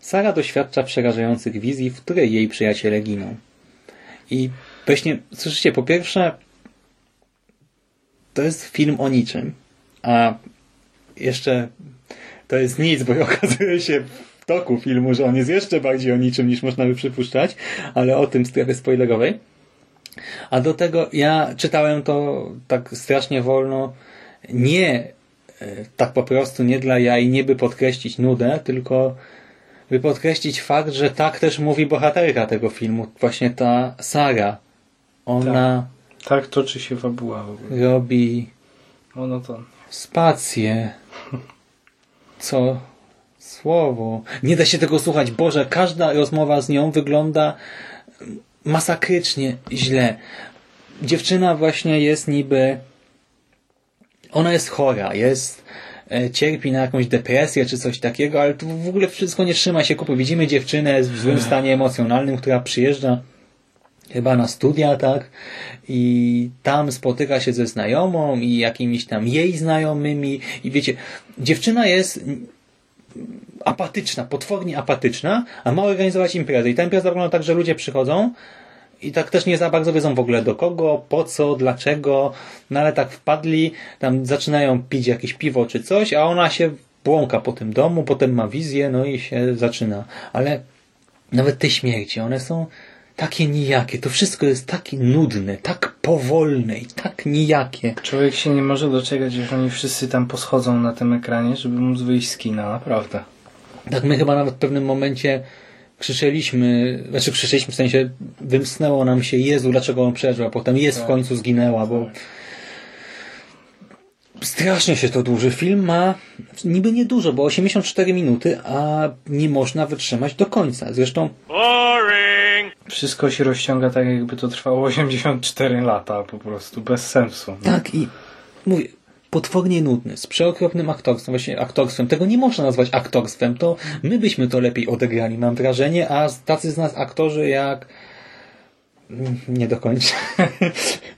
Sara doświadcza przerażających wizji, w której jej przyjaciele giną. I właśnie, słyszycie, po pierwsze, to jest film o niczym. A jeszcze to jest nic, bo okazuje się w toku filmu, że on jest jeszcze bardziej o niczym niż można by przypuszczać, ale o tym w strefie spoilerowej. A do tego ja czytałem to tak strasznie wolno, nie e, tak po prostu, nie dla jaj, nie by podkreślić nudę, tylko by podkreślić fakt, że tak też mówi bohaterka tego filmu, właśnie ta Sara. Ona Tak toczy się fabuła w ogóle. robi Monoton. spację. Co słowo. Nie da się tego słuchać. Boże, każda rozmowa z nią wygląda masakrycznie źle. Dziewczyna właśnie jest niby ona jest chora, jest e, cierpi na jakąś depresję czy coś takiego, ale tu w ogóle wszystko nie trzyma się kupy. Widzimy dziewczynę w złym stanie emocjonalnym, która przyjeżdża chyba na studia, tak? I tam spotyka się ze znajomą i jakimiś tam jej znajomymi i wiecie, dziewczyna jest apatyczna, potwornie apatyczna, a ma organizować imprezę. I ta impreza wygląda tak, że ludzie przychodzą i tak też nie za bardzo wiedzą w ogóle do kogo, po co, dlaczego, no ale tak wpadli, tam zaczynają pić jakieś piwo czy coś, a ona się błąka po tym domu, potem ma wizję, no i się zaczyna. Ale nawet te śmierci, one są takie nijakie, to wszystko jest takie nudne, tak powolne i tak nijakie. Człowiek się nie może doczekać, że oni wszyscy tam poschodzą na tym ekranie, żeby móc wyjść z kina, naprawdę. Tak my chyba nawet w pewnym momencie krzyczeliśmy, znaczy krzyczeliśmy w sensie wymsnęło nam się Jezu, dlaczego on przeżył, a potem jest w końcu zginęła, bo strasznie się to dłuży. Film ma niby niedużo, bo 84 minuty, a nie można wytrzymać do końca. Zresztą Wszystko się rozciąga tak, jakby to trwało 84 lata, po prostu, bez sensu. Tak i mówię, potwornie nudny, z przeokropnym aktorstwem, właśnie aktorstwem. Tego nie można nazwać aktorstwem, to my byśmy to lepiej odegrali, mam wrażenie, a tacy z nas aktorzy jak nie dokończę.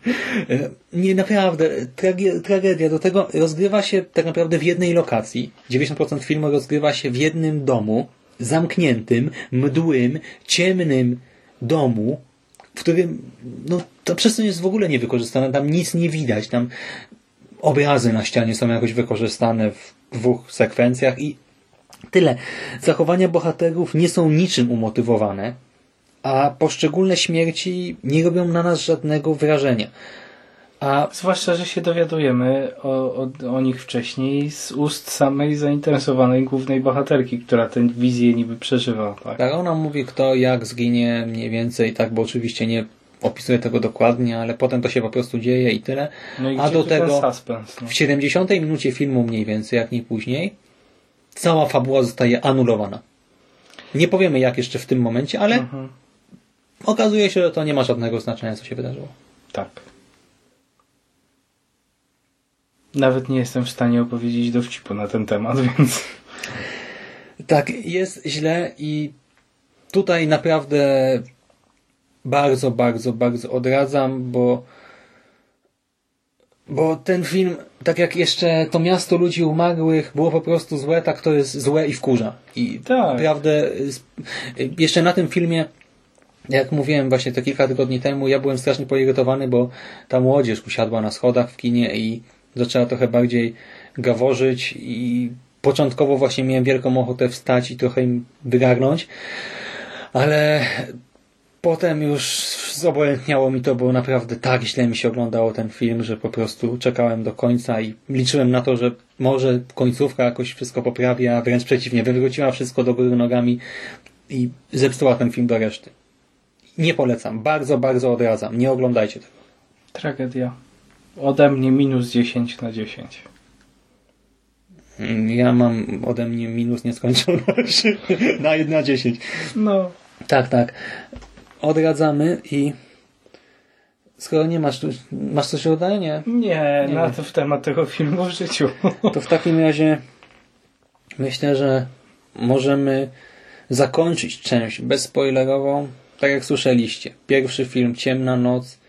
nie, naprawdę, trage, tragedia. Do tego rozgrywa się tak naprawdę w jednej lokacji. 90% filmu rozgrywa się w jednym domu, zamkniętym, mdłym, ciemnym domu, w którym no, ta przestrzeń jest w ogóle niewykorzystana, tam nic nie widać, tam obrazy na ścianie są jakoś wykorzystane w dwóch sekwencjach i tyle. Zachowania bohaterów nie są niczym umotywowane, a poszczególne śmierci nie robią na nas żadnego wrażenia. A Zwłaszcza, że się dowiadujemy o, o, o nich wcześniej z ust samej zainteresowanej głównej bohaterki, która tę wizję niby przeżywa. Tak? tak, ona mówi kto jak zginie mniej więcej, tak, bo oczywiście nie opisuje tego dokładnie, ale potem to się po prostu dzieje i tyle. No i A do tego suspens, no? w 70 minucie filmu mniej więcej, jak nie później, cała fabuła zostaje anulowana. Nie powiemy jak jeszcze w tym momencie, ale Mhm. okazuje się, że to nie ma żadnego znaczenia, co się wydarzyło. Tak. Nawet nie jestem w stanie opowiedzieć dowcipu na ten temat, więc... Tak, jest źle i tutaj naprawdę bardzo, bardzo, bardzo odradzam, bo bo ten film, tak jak jeszcze to miasto ludzi umarłych było po prostu złe, tak to jest złe i wkurza. I naprawdę y, jeszcze na tym filmie jak mówiłem właśnie to kilka tygodni temu, ja byłem strasznie poirytowany, bo ta młodzież usiadła na schodach w kinie i zaczęła trochę bardziej gaworzyć i początkowo właśnie miałem wielką ochotę wstać i trochę im wygarnąć, ale potem już zobojętniało mi to, bo naprawdę tak źle mi się oglądało ten film, że po prostu czekałem do końca i liczyłem na to, że może końcówka jakoś wszystko poprawi, a wręcz przeciwnie, wywróciła wszystko do góry nogami i zepsuła ten film do reszty. Nie polecam. Bardzo, bardzo odradzam. Nie oglądajcie tego. Tragedia. Ode mnie minus 10 na 10. Mm, Ja mam ode mnie minus nieskończoność na 1 na 10. No. Tak, tak. Odradzamy i skoro nie masz, tu- masz coś do dodania? Nie. Nie, Nie na to w temat tego filmu w życiu. To w takim razie myślę, że możemy zakończyć część bezspoilerową. Tak jak słyszeliście. Pierwszy film Ciemna Noc.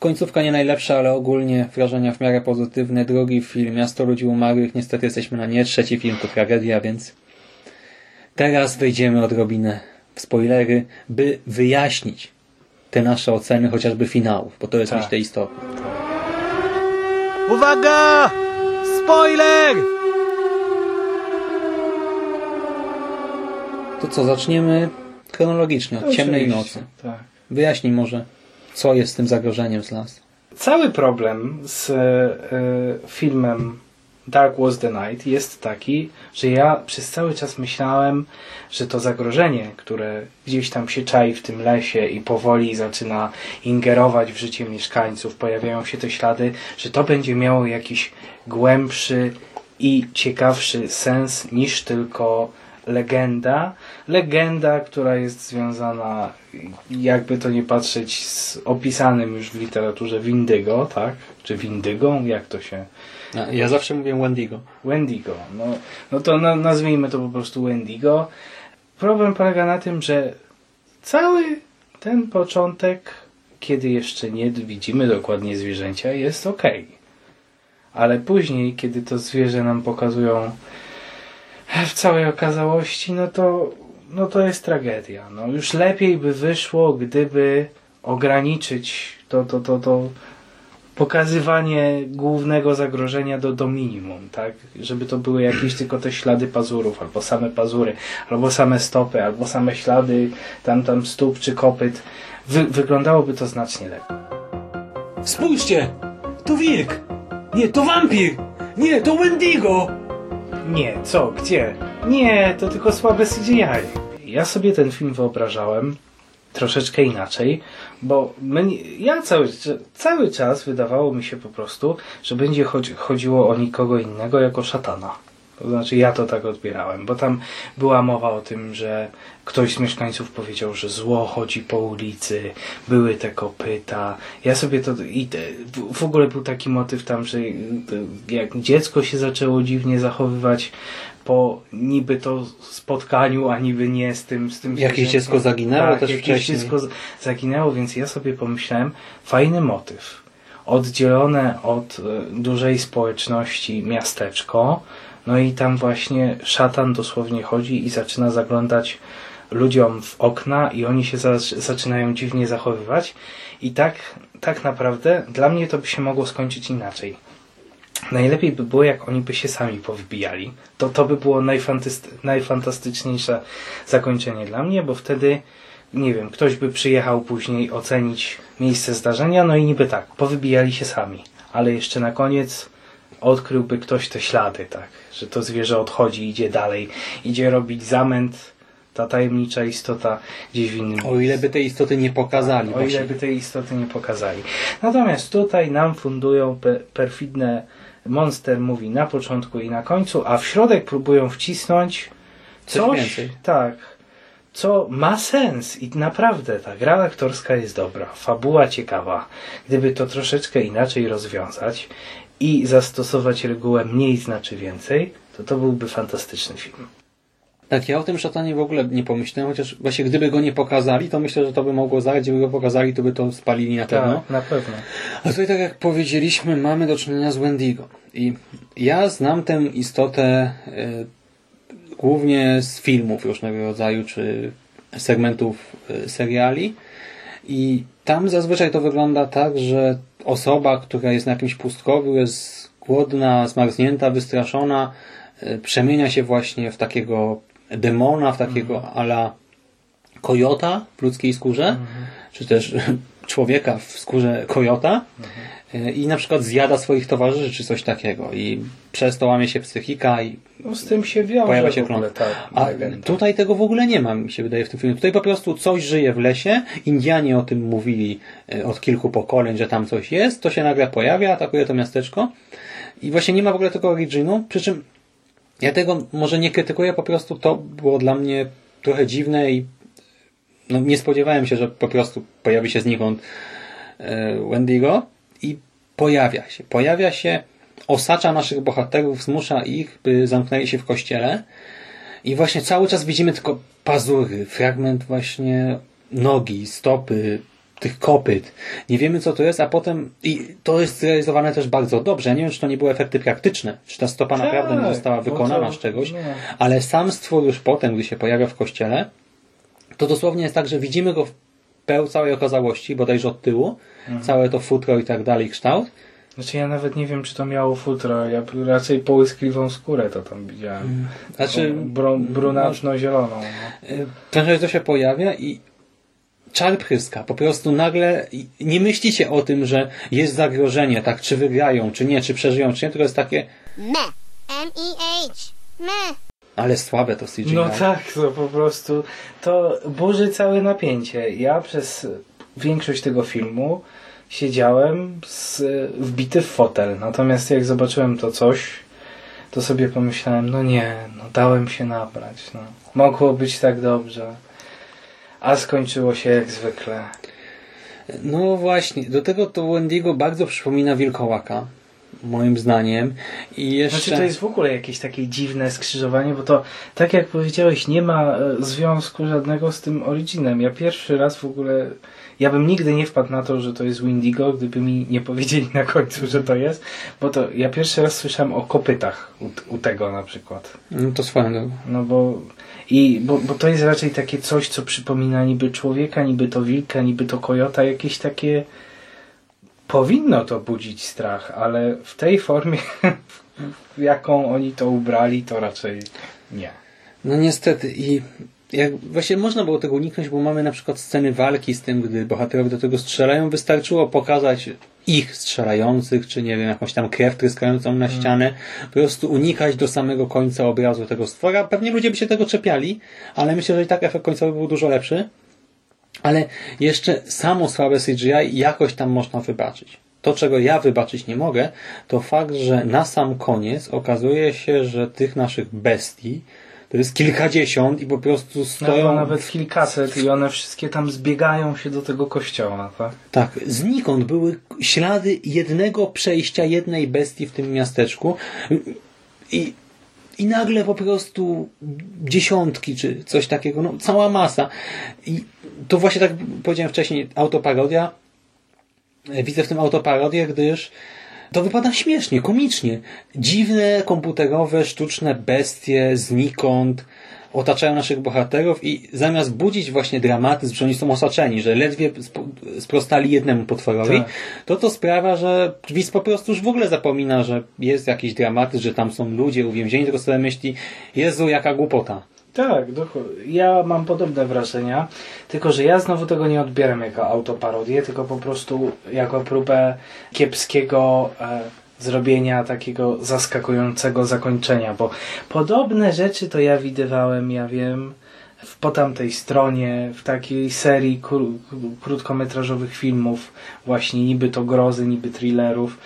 Końcówka nie najlepsza, ale ogólnie wrażenia w miarę pozytywne. Drugi film Miasto Ludzi Umarłych. Niestety jesteśmy na nie. Trzeci film to tragedia, więc teraz wejdziemy odrobinę w spoilery, by wyjaśnić te nasze oceny, chociażby finałów, bo to jest Tak. myślę istotne. Uwaga! Spoiler! To co, zaczniemy chronologicznie od Ciemnej Oczywiście, Nocy. Tak. Wyjaśnij może, co jest tym zagrożeniem z las. Cały problem z e, filmem Dark Was the Night jest taki, że ja przez cały czas myślałem, że to zagrożenie, które gdzieś tam się czai w tym lesie i powoli zaczyna ingerować w życie mieszkańców, pojawiają się te ślady, że to będzie miało jakiś głębszy i ciekawszy sens niż tylko legenda. Legenda, która jest związana, jakby to nie patrzeć, z opisanym już w literaturze Windygo, tak? Czy Windygą, jak to się A, Ja zawsze mówię Wendigo. Wendigo. No, no to na, nazwijmy to po prostu Wendigo. Problem polega na tym, że cały ten początek, kiedy jeszcze nie widzimy dokładnie zwierzęcia, jest ok. Ale później, kiedy to zwierzę nam pokazują w całej okazałości, no to, no to jest tragedia. No już lepiej by wyszło, gdyby ograniczyć to, to, to, to pokazywanie głównego zagrożenia do, do minimum, tak? Żeby to były jakieś tylko te ślady pazurów, albo same pazury, albo same stopy, albo same ślady tam, tam stóp czy kopyt. Wy, wyglądałoby to znacznie lepiej. Spójrzcie! To wilk! Nie, to wampir! Nie, to Wendigo! Nie, co, gdzie? Nie, to tylko słabe CGI. Ja sobie ten film wyobrażałem troszeczkę inaczej, bo ja cały, cały czas wydawało mi się po prostu, że będzie chodzi, chodziło o nikogo innego jako szatana. To znaczy ja to tak odbierałem, bo tam była mowa o tym, że ktoś z mieszkańców powiedział, że zło chodzi po ulicy, były te kopyta. Ja sobie to i w- ogóle był taki motyw tam, że y, jak dziecko się zaczęło dziwnie zachowywać po niby to spotkaniu, a niby nie z tym z tym Jakieś zwierzęciem. dziecko zaginęło tak, też jakieś wcześniej. dziecko zaginęło, więc ja sobie pomyślałem, fajny motyw. Oddzielone od e, dużej społeczności miasteczko, no i tam właśnie szatan dosłownie chodzi i zaczyna zaglądać ludziom w okna i oni się za, zaczynają dziwnie zachowywać. I tak, tak naprawdę dla mnie to by się mogło skończyć inaczej. Najlepiej by było, jak oni by się sami powbijali. To, to by było najfantastyczniejsze zakończenie dla mnie, bo wtedy, nie wiem, ktoś by przyjechał później ocenić miejsce zdarzenia, no i niby tak, powybijali się sami. Ale jeszcze na koniec odkryłby ktoś te ślady, tak, że to zwierzę odchodzi, idzie dalej, idzie robić zamęt, ta tajemnicza istota gdzieś w innym O ile by tej istoty nie pokazali. o właśnie. ile by tej istoty nie pokazali. Natomiast tutaj nam fundują pe perfidne Monster mówi na początku i na końcu, a w środek próbują wcisnąć Coś coś, więcej. tak, co ma sens i naprawdę ta gra aktorska jest dobra, fabuła ciekawa. Gdyby to troszeczkę inaczej rozwiązać i zastosować regułę mniej znaczy więcej, to to byłby fantastyczny film. Tak, ja o tym szatanie w ogóle nie pomyślałem, chociaż właśnie gdyby go nie pokazali, to myślę, że to by mogło zagrać, gdyby go pokazali, to by to spalili na pewno. Tak, na pewno. A tutaj, tak jak powiedzieliśmy, mamy do czynienia z Wendigo. I ja znam tę istotę e, głównie z filmów różnego rodzaju, czy segmentów e, seriali. I tam zazwyczaj to wygląda tak, że osoba, która jest na jakimś pustkowiu, jest głodna, zmarznięta, wystraszona, e, przemienia się właśnie w takiego demona, w takiego ala kojota w ludzkiej skórze, czy też człowieka w skórze kojota. E, i na przykład zjada swoich towarzyszy, czy coś takiego. I przez to łamie się psychika i No z tym się wiąże pojawia się tak, A legenda. tutaj tego w ogóle nie ma, mi się wydaje w tym filmie. Tutaj po prostu coś żyje w lesie, Indianie o tym mówili e, od kilku pokoleń, że tam coś jest, to się nagle pojawia, atakuje to miasteczko. I właśnie nie ma w ogóle tego originu, przy czym ja tego może nie krytykuję, po prostu to było dla mnie trochę dziwne i no, nie spodziewałem się, że po prostu pojawi się znikąd e, Wendigo pojawia się. Pojawia się, osacza naszych bohaterów, zmusza ich, by zamknęli się w kościele i właśnie cały czas widzimy tylko pazury, fragment właśnie nogi, stopy, tych kopyt. Nie wiemy co to jest, a potem i to jest zrealizowane też bardzo dobrze. Ja nie wiem, czy to nie były efekty praktyczne, czy ta stopa Tak, naprawdę nie została bo wykonana to- z czegoś, nie. ale sam stwór już potem, gdy się pojawia w kościele, to dosłownie jest tak, że widzimy go w peł całej okazałości, bodajże od tyłu, Mhm. całe to futro i tak dalej, kształt. Znaczy ja nawet nie wiem, czy to miało futro. Ja raczej połyskliwą skórę to tam widziałem. Znaczy- Taką Bro, brunatno-zieloną. No. Y, to się pojawia i czar pryska. Po prostu nagle nie myślicie o tym, że jest zagrożenie, tak, czy wygrają, czy nie, czy przeżyją, czy nie, tylko jest takie, Meh. M-E-H. Meh. Ale słabe to CGI. No tak, to po prostu to burzy całe napięcie. Ja przez większość tego filmu siedziałem z, wbity w fotel. Natomiast jak zobaczyłem to coś, to sobie pomyślałem, no nie, no dałem się nabrać. No. Mogło być tak dobrze. A skończyło się jak zwykle. No właśnie, do tego to Wendigo bardzo przypomina wilkołaka. Moim zdaniem. I jeszcze... Znaczy to jest w ogóle jakieś takie dziwne skrzyżowanie, bo to tak jak powiedziałeś, nie ma e, związku żadnego z tym originem. Ja pierwszy raz w ogóle ja bym nigdy nie wpadł na to, że to jest Windigo, gdyby mi nie powiedzieli na końcu, że to jest, bo to ja pierwszy raz słyszałem o kopytach u, u tego na przykład. No to swoją drogą. No bo i bo, bo to jest raczej takie coś, co przypomina niby człowieka, niby to wilka, niby to kojota, jakieś takie powinno to budzić strach, ale w tej formie, w jaką oni to ubrali, to raczej nie. No niestety i jak właśnie można było tego uniknąć, bo mamy na przykład sceny walki z tym, gdy bohaterowie do tego strzelają, wystarczyło pokazać ich strzelających, czy nie wiem, jakąś tam krew tryskającą na ścianę, po prostu unikać do samego końca obrazu tego stwora. Pewnie ludzie by się tego czepiali, ale myślę, że i tak efekt końcowy był dużo lepszy. Ale jeszcze samo słabe CGI jakoś tam można wybaczyć. To, czego ja wybaczyć nie mogę, to fakt, że na sam koniec okazuje się, że tych naszych bestii to jest kilkadziesiąt i po prostu stoją... No, nawet kilkaset i one wszystkie tam zbiegają się do tego kościoła, tak? Tak, znikąd były ślady jednego przejścia jednej bestii w tym miasteczku i, i nagle po prostu dziesiątki czy coś takiego, no cała masa. I to właśnie tak powiedziałem wcześniej, autoparodia. Widzę w tym autoparodię, gdyż to wypada śmiesznie, komicznie. Dziwne, komputerowe, sztuczne bestie znikąd otaczają naszych bohaterów i zamiast budzić właśnie dramatyzm, że oni są osaczeni, że ledwie sprostali jednemu potworowi, tak. to to sprawia, że widz po prostu już w ogóle zapomina, że jest jakiś dramatyzm, że tam są ludzie uwięzieni, tylko sobie myśli, Jezu, jaka głupota. Tak, ja mam podobne wrażenia, tylko że ja znowu tego nie odbieram jako autoparodię, tylko po prostu jako próbę kiepskiego e, zrobienia takiego zaskakującego zakończenia, bo podobne rzeczy to ja widywałem, ja wiem, w, po tamtej stronie, w takiej serii krótkometrażowych filmów, właśnie niby to grozy, niby thrillerów.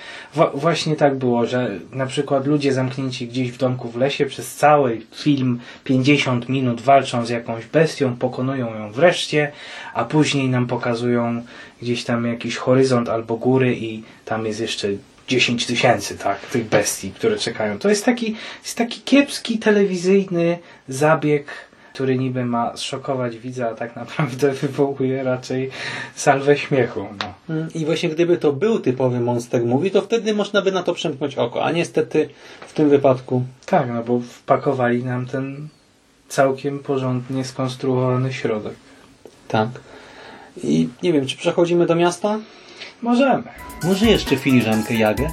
właśnie tak było, że na przykład ludzie zamknięci gdzieś w domku w lesie przez cały film 50 minut walczą z jakąś bestią, pokonują ją wreszcie, a później nam pokazują gdzieś tam jakiś horyzont albo góry i tam jest jeszcze 10 tysięcy, tak, tych bestii, które czekają. To jest taki, jest taki kiepski telewizyjny zabieg który niby ma zszokować widza, a tak naprawdę wywołuje raczej salwę śmiechu. No. Mm, I właśnie gdyby to był typowy Monster Movie, to wtedy można by na to przemknąć oko, a niestety w tym wypadku... Tak, no bo wpakowali nam ten całkiem porządnie skonstruowany środek. Tak. I nie wiem, czy przechodzimy do miasta? Możemy. Może jeszcze filiżankę Jagę?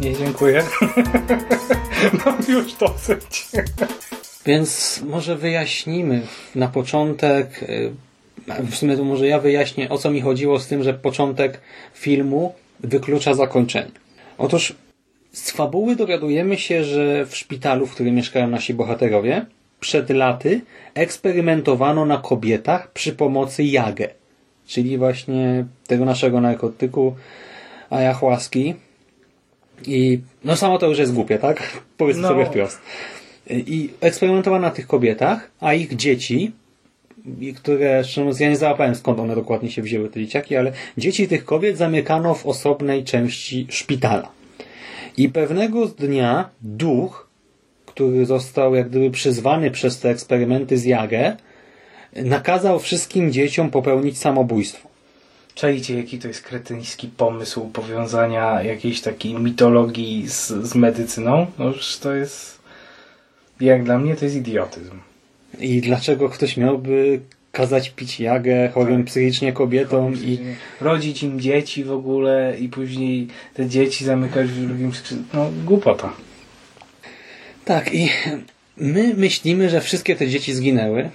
Nie, dziękuję. Mam już dosyć. Więc może wyjaśnimy na początek, e, w sumie to może ja wyjaśnię, o co mi chodziło z tym, że początek filmu wyklucza zakończenie. Otóż z fabuły dowiadujemy się, że w szpitalu, w którym mieszkają nasi bohaterowie, przed laty eksperymentowano na kobietach przy pomocy jagę, czyli właśnie tego naszego narkotyku ayahuaski. I no samo to już jest głupie, tak? Powiedzmy no. sobie wprost. I eksperymentowano na tych kobietach, a ich dzieci, które, ja nie załapałem skąd one dokładnie się wzięły, te dzieciaki, ale dzieci tych kobiet zamykano w osobnej części szpitala. I pewnego dnia duch, który został jak gdyby przyzwany przez te eksperymenty z Jagę, nakazał wszystkim dzieciom popełnić samobójstwo. Czajcie, jaki to jest kretyński pomysł powiązania jakiejś takiej mitologii z, z medycyną? No już to jest jak dla mnie to jest idiotyzm. I dlaczego ktoś miałby kazać pić jagę chorym tak. psychicznie kobietom i rodzić im dzieci w ogóle i później te dzieci zamykać w drugim. No głupota. Tak i my myślimy, że wszystkie te dzieci zginęły,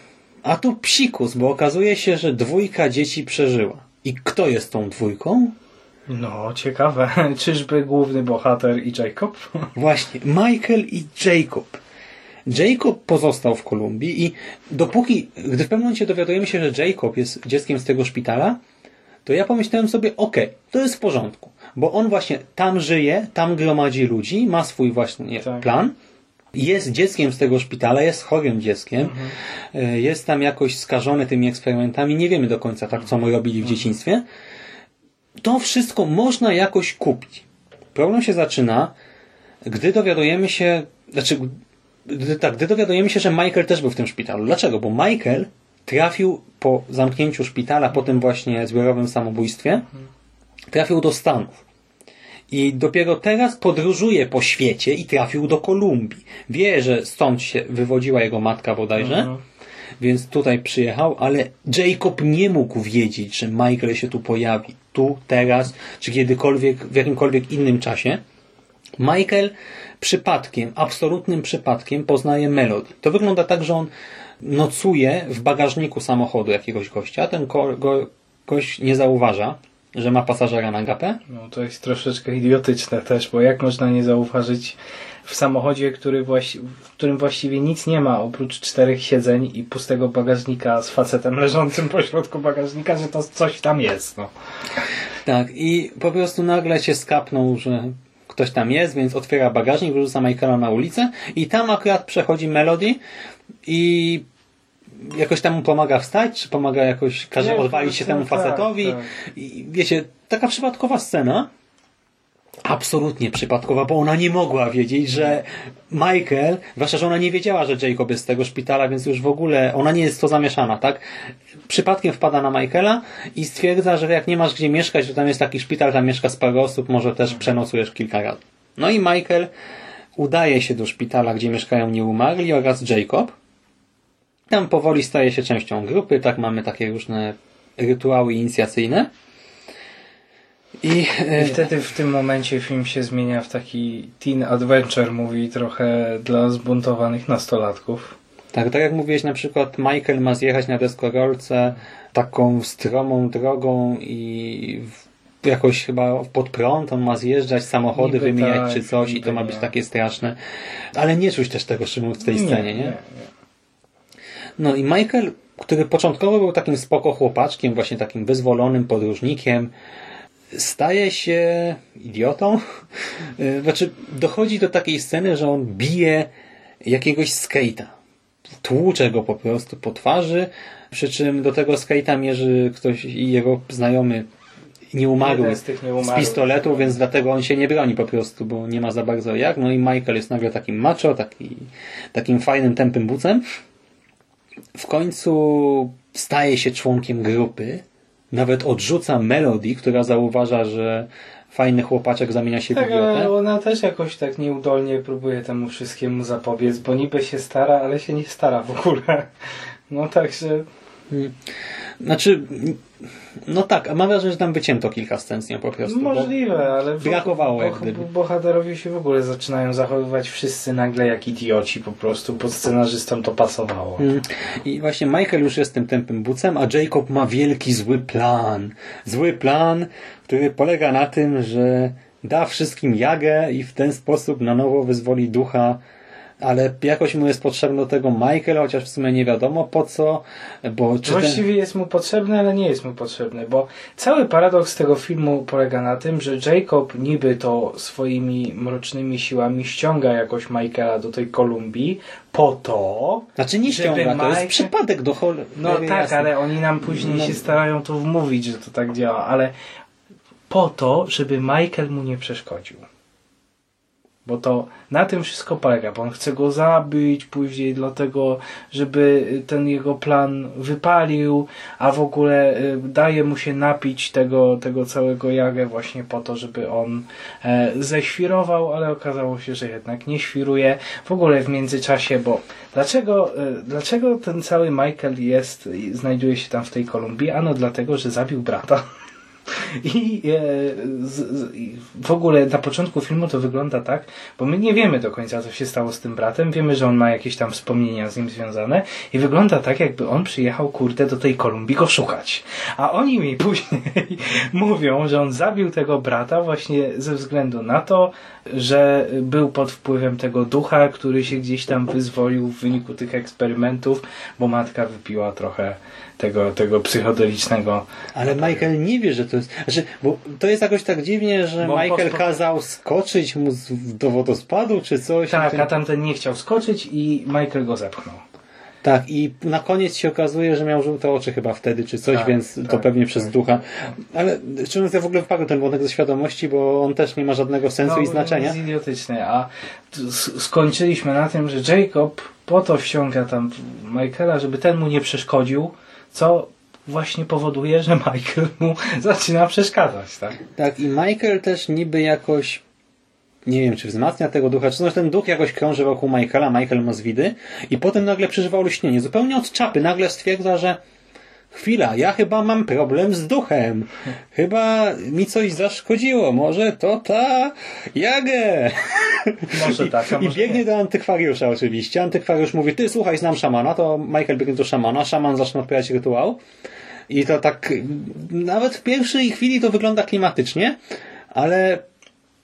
a tu psikus, bo okazuje się, że dwójka dzieci przeżyła. I kto jest tą dwójką? No, ciekawe. Czyżby główny bohater i Jacob? Właśnie, Michael i Jacob. Jacob pozostał w Kolumbii i dopóki, gdy w pewnym momencie dowiadujemy się, że Jacob jest dzieckiem z tego szpitala, to ja pomyślałem sobie, okej, okay, to jest w porządku, bo on właśnie tam żyje, tam gromadzi ludzi, ma swój właśnie tak. plan, jest dzieckiem z tego szpitala, jest chorym dzieckiem, mhm. Jest tam jakoś skażony tymi eksperymentami, nie wiemy do końca tak, co mu robili w mhm. dzieciństwie. To wszystko można jakoś kupić. problem się zaczyna, gdy dowiadujemy się, znaczy, gdy, tak, gdy dowiadujemy się, że Michael też był w tym szpitalu. Dlaczego? Bo Michael trafił po zamknięciu szpitala, po tym właśnie zbiorowym samobójstwie, trafił do Stanów. I dopiero teraz podróżuje po świecie i trafił do Kolumbii. Wie, że stąd się wywodziła jego matka bodajże, Mhm. więc tutaj przyjechał, ale Jacob nie mógł wiedzieć, że Michael się tu pojawi. Tu, teraz, czy kiedykolwiek, w jakimkolwiek innym czasie. Michael przypadkiem, absolutnym przypadkiem poznaje Melody. To wygląda tak, że on nocuje w bagażniku samochodu jakiegoś gościa. Ten go, gość nie zauważa, że ma pasażera na gapę. No to jest troszeczkę idiotyczne też, bo jak można nie zauważyć w samochodzie, który właści- w którym właściwie nic nie ma oprócz czterech siedzeń i pustego bagażnika z facetem leżącym po środku bagażnika, że to coś tam jest. No. Tak, i po prostu nagle się skapnął, że ktoś tam jest, więc otwiera bagażnik, wyrzuca Michaela na ulicę i tam akurat przechodzi Melody i jakoś tam mu pomaga wstać, czy pomaga jakoś, każe Nie, odwalić się tak, temu tak, facetowi. tak. I wiecie, taka przypadkowa scena, absolutnie przypadkowa, bo ona nie mogła wiedzieć, że Michael, zwłaszcza, że ona nie wiedziała, że Jacob jest z tego szpitala, więc już w ogóle ona nie jest w to zamieszana, tak? Przypadkiem wpada na Michaela i stwierdza, że jak nie masz gdzie mieszkać, że tam jest taki szpital, tam mieszka sporo osób, może też przenocujesz kilka razy. No i Michael udaje się do szpitala, gdzie mieszkają nieumarli oraz Jacob. Tam powoli staje się częścią grupy, tak mamy takie różne rytuały inicjacyjne. I, e, I wtedy w tym momencie film się zmienia w taki teen adventure movie trochę dla zbuntowanych nastolatków. Tak, tak jak mówiłeś, na przykład Michael ma zjechać na deskorolce taką stromą drogą i jakoś chyba pod prąd on ma zjeżdżać, samochody Niby wymieniać tak, czy coś i to ma nie. być takie straszne. Ale nie czuć też tego Szymon w tej Nie, scenie, nie? nie, No i Michael, który początkowo był takim spoko chłopaczkiem, właśnie takim wyzwolonym podróżnikiem, staje się idiotą. Znaczy, dochodzi do takiej sceny, że on bije jakiegoś skate'a. Tłucze go po prostu po twarzy, przy czym do tego skate'a mierzy ktoś i jego znajomy nieumarły Jeden z tych z nieumarłych. pistoletu, więc dlatego on się nie broni po prostu, bo nie ma za bardzo jak. No i Michael jest nagle takim macho, taki, takim fajnym, tępym bucem. W końcu staje się członkiem grupy, nawet odrzuca Melody, która zauważa, że fajny chłopaczek zamienia się w Tak, idiotę. ale ona też jakoś tak nieudolnie próbuje temu wszystkiemu zapobiec, bo niby się stara, ale się nie stara w ogóle. No także... Znaczy, no tak, a mam wrażenie, że tam wycięto kilka scen z nią po prostu. Możliwe, ale Brakowało bo- bo- Bohaterowie się w ogóle zaczynają zachowywać wszyscy nagle jak idioci po prostu. Pod scenarzystą to pasowało. Mm. I właśnie Michael już jest tym tępym bucem, a Jacob ma wielki zły plan. Zły plan, który polega na tym, że da wszystkim jagę i w ten sposób na nowo wyzwoli ducha, ale jakoś mu jest potrzebny do tego Michael, chociaż w sumie nie wiadomo po co, bo czy ten... Właściwie jest mu potrzebny, ale nie jest mu potrzebny, bo cały paradoks tego filmu polega na tym, że Jacob niby to swoimi mrocznymi siłami ściąga jakoś Michaela do tej Kolumbii po to, Znaczy nie ściąga, to jest Michael- przypadek do cholery No tak, jasnej. ale oni nam później No. się starają to wmówić, że to tak działa, ale po to, żeby Michael mu nie przeszkodził. Bo to na tym wszystko polega, bo on chce go zabić później, dlatego, żeby ten jego plan wypalił, a w ogóle y, daje mu się napić tego, tego całego jagę właśnie po to, żeby on e, ześwirował, ale okazało się, że jednak nie świruje. W ogóle w międzyczasie, bo dlaczego, e, dlaczego ten cały Michael jest, znajduje się tam w tej Kolumbii? Ano dlatego, że zabił brata. I e, z, z, w ogóle na początku filmu to wygląda tak, bo my nie wiemy do końca, co się stało z tym bratem. Wiemy, że on ma jakieś tam wspomnienia z nim związane i wygląda tak, jakby on przyjechał, kurde, do tej Kolumbii go szukać. A oni mi później mówią, że on zabił tego brata właśnie ze względu na to, że był pod wpływem tego ducha, który się gdzieś tam wyzwolił w wyniku tych eksperymentów, bo matka wypiła trochę tego, tego psychodelicznego Ale Michael nie wie, że to jest... Znaczy, bo to jest jakoś tak dziwnie, że Bo Michael kazał skoczyć mu do wodospadu, czy coś. Tak, ten- a tamten nie chciał skoczyć i Michael go zepchnął. Tak, i na koniec się okazuje, że miał żółte oczy chyba wtedy, czy coś, Tak, więc to tak, pewnie przez ducha. Ale czemu ja w ogóle wpadł ten wątek ze świadomości, bo on też nie ma żadnego sensu i znaczenia. No, jest idiotyczny, a skończyliśmy na tym, że Jacob po to wciąga tam Michaela, żeby ten mu nie przeszkodził, co właśnie powoduje, że Michael mu zaczyna przeszkadzać, tak? Tak, i Michael też niby jakoś nie wiem, czy wzmacnia tego ducha, czy też ten duch jakoś krąży wokół Michaela, Michael ma zwidy i potem nagle przeżywa olśnienie. Zupełnie od czapy. Nagle stwierdza, że chwila, ja chyba mam problem z duchem. Chyba mi coś zaszkodziło. Może to ta Jagę. Może tak, I może biegnie do antykwariusza oczywiście. Antykwariusz mówi, ty słuchaj, znam szamana. To Michael biegnie do szamana. Szaman zaczyna odpowiadać rytuał. I to tak, nawet w pierwszej chwili to wygląda klimatycznie, ale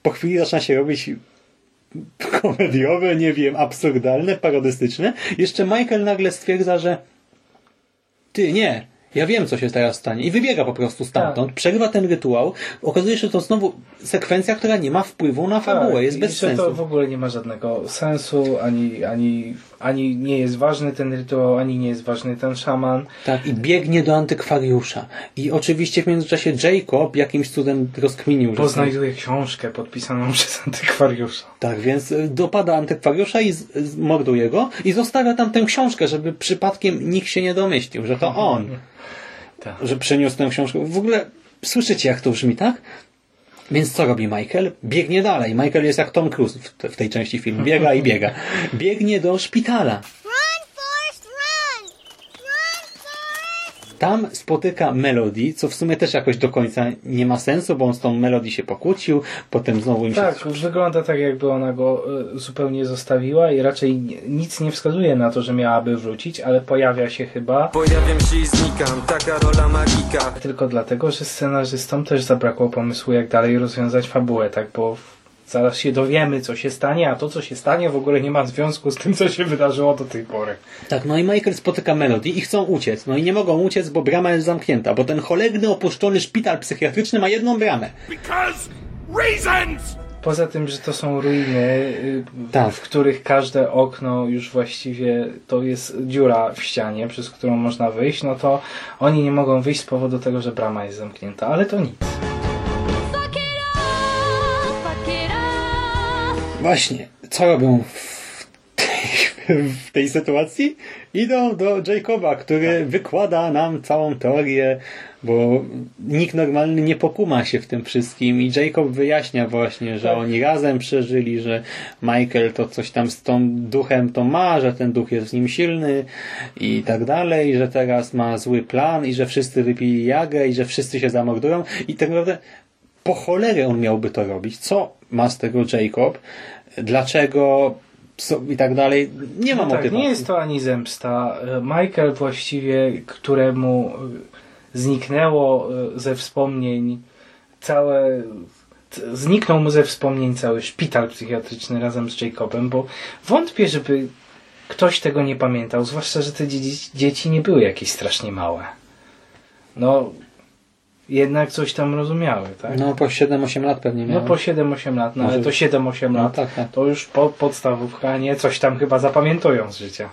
po chwili zaczyna się robić komediowe, nie wiem, absurdalne, parodystyczne. Jeszcze Michael nagle stwierdza, że ty, nie, ja wiem, co się teraz stanie. I wybiega po prostu stamtąd, Tak. przegrywa ten rytuał. Okazuje się, że to znowu sekwencja, która nie ma wpływu na fabułę, jest Tak, i bez że sensu. to w ogóle nie ma żadnego sensu, ani, ani, ani nie jest ważny ten rytuał, ani nie jest ważny ten szaman. Tak, i biegnie do antykwariusza. I oczywiście w międzyczasie Jacob jakimś cudem rozkminił. Bo znajduje książkę podpisaną przez antykwariusza. Tak, więc y, dopada antykwariusza i z- z- morduje go i zostawia tam tę książkę, żeby przypadkiem nikt się nie domyślił, że to on. Tak. Że przyniósł tę książkę. W ogóle słyszycie, jak to brzmi, tak? Więc co robi Michael? Biegnie dalej. Michael jest jak Tom Cruise w, te, w tej części filmu. Biega i biega. Biegnie do szpitala. Tam spotyka Melody, co w sumie też jakoś do końca nie ma sensu, bo on z tą Melody się pokłócił, potem znowu im się... Tak, wygląda tak, jakby ona go y, zupełnie zostawiła i raczej ni- nic nie wskazuje na to, że miałaby wrócić, ale pojawia się chyba. Pojawiam się i znikam, taka rola magika. Tylko dlatego, że scenarzystom też zabrakło pomysłu, jak dalej rozwiązać fabułę, tak, bo zaraz się dowiemy, co się stanie, a to, co się stanie, w ogóle nie ma związku z tym, co się wydarzyło do tej pory. Tak, no i Michael spotyka Melody i chcą uciec. No i nie mogą uciec, bo brama jest zamknięta, bo ten cholerny, opuszczony szpital psychiatryczny ma jedną bramę. Because reasons! Poza tym, że to są ruiny, y, Tak. w których każde okno już właściwie to jest dziura w ścianie, przez którą można wyjść, no to oni nie mogą wyjść z powodu tego, że brama jest zamknięta, ale to nic. Właśnie, co robią w tej, w tej sytuacji? Idą do Jacoba, który wykłada nam całą teorię, bo nikt normalny nie pokuma się w tym wszystkim i Jacob wyjaśnia właśnie, że Tak. oni razem przeżyli, że Michael to coś tam z tą duchem to ma, że ten duch jest w nim silny i tak dalej, że teraz ma zły plan i że wszyscy wypili jagę i że wszyscy się zamordują i tak naprawdę po cholerę on miałby to robić? Co ma z tego Jacob? Dlaczego? I tak dalej. Nie ma No tak, motywacji. nie jest to ani zemsta. Michael właściwie, któremu zniknęło y, ze wspomnień całe zniknął mu ze wspomnień cały szpital psychiatryczny razem z Jacobem, bo wątpię, żeby ktoś tego nie pamiętał, zwłaszcza, że te dzieci nie były jakieś strasznie małe. No, jednak coś tam rozumiały, tak? No po 7-8 lat pewnie No miałem. po 7-8 lat, no Może- ale to 7-8 No lat, tak, tak. to już po podstawówka, nie coś tam chyba zapamiętują z życia.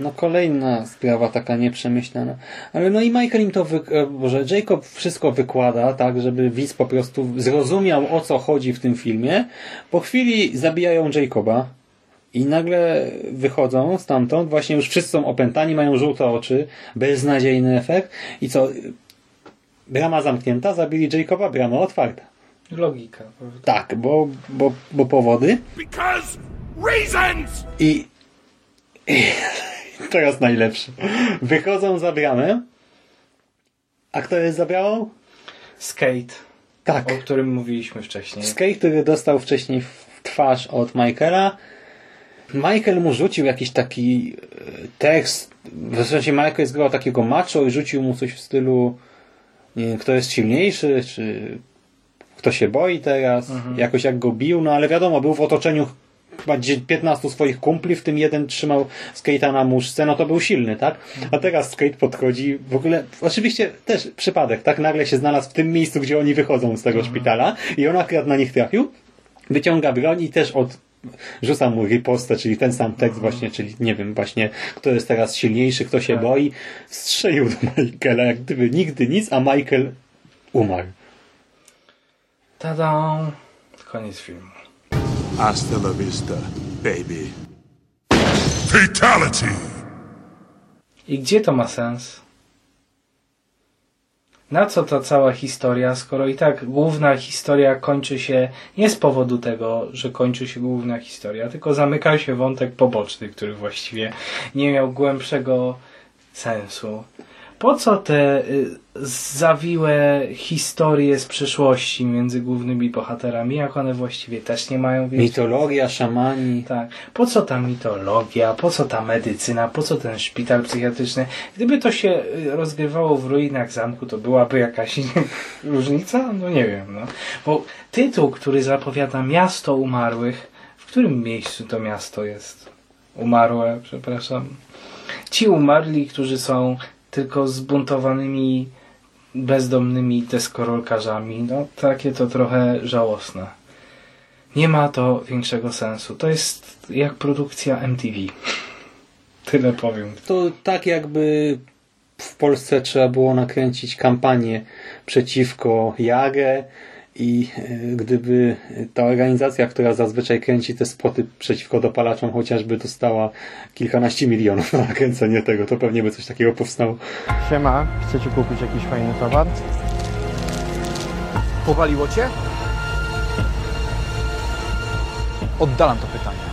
No kolejna sprawa taka nieprzemyślana. Ale no i Michael im to, wy... e, Boże, Jacob wszystko wykłada, tak, żeby widz po prostu zrozumiał o co chodzi w tym filmie. Po chwili zabijają Jacoba i nagle wychodzą stamtąd, właśnie już wszyscy są opętani, mają żółte oczy, beznadziejny efekt i co? Brama zamknięta, zabili Jacoba, brama otwarta. Logika. prawda? Tak, bo, bo, bo powody. Because reasons! I, I teraz najlepszy. Wychodzą za bramę. A kto jest za bramą? Skate. Tak. O którym mówiliśmy wcześniej. Skate, który dostał wcześniej w twarz od Michaela. Michael mu rzucił jakiś taki e, tekst. W sensie Michael zgrał takiego macho i rzucił mu coś w stylu kto jest silniejszy, czy kto się boi teraz, Mhm. jakoś jak go bił, no ale wiadomo, był w otoczeniu chyba dzie- 15 swoich kumpli, w tym jeden trzymał Skate'a na muszce, no to był silny, tak? A teraz Skate podchodzi, w ogóle, oczywiście też przypadek, tak? Nagle się znalazł w tym miejscu, gdzie oni wychodzą z tego szpitala i on akurat na nich trafił, wyciąga broń i też od rzuca mu ripostę, czyli ten sam tekst właśnie, czyli nie wiem, właśnie kto jest teraz silniejszy, kto się boi. Strzelił do Michaela, jak gdyby nigdy nic, a Michael umarł. Tada! Koniec filmu. Hasta la vista, baby. Fatality! I gdzie to ma sens? Na co ta cała historia, skoro i tak główna historia kończy się nie z powodu tego, że kończy się główna historia, tylko zamyka się wątek poboczny, który właściwie nie miał głębszego sensu. Po co te y, zawiłe historie z przeszłości między głównymi bohaterami, jak one właściwie też nie mają więcej Mitologia, szamani. tak. Po co ta mitologia, po co ta medycyna, po co ten szpital psychiatryczny? Gdyby to się y, rozgrywało w ruinach zamku, to byłaby jakaś różnica? No nie wiem. No. Bo tytuł, który zapowiada miasto umarłych, w którym miejscu to miasto jest umarłe, przepraszam. Ci umarli, którzy są tylko zbuntowanymi, bezdomnymi deskorolkarzami, no takie to trochę żałosne. Nie ma to większego sensu. To jest jak produkcja MTV. Tyle powiem. To tak jakby w Polsce trzeba było nakręcić kampanię przeciwko Jagę i e, gdyby ta organizacja, która zazwyczaj kręci te spoty przeciwko dopalaczom chociażby dostała kilkanaście milionów na nakręcenie tego, to pewnie by coś takiego powstało. Siema, chcecie kupić jakiś fajny towar? Powaliło cię? Oddalam to pytanie.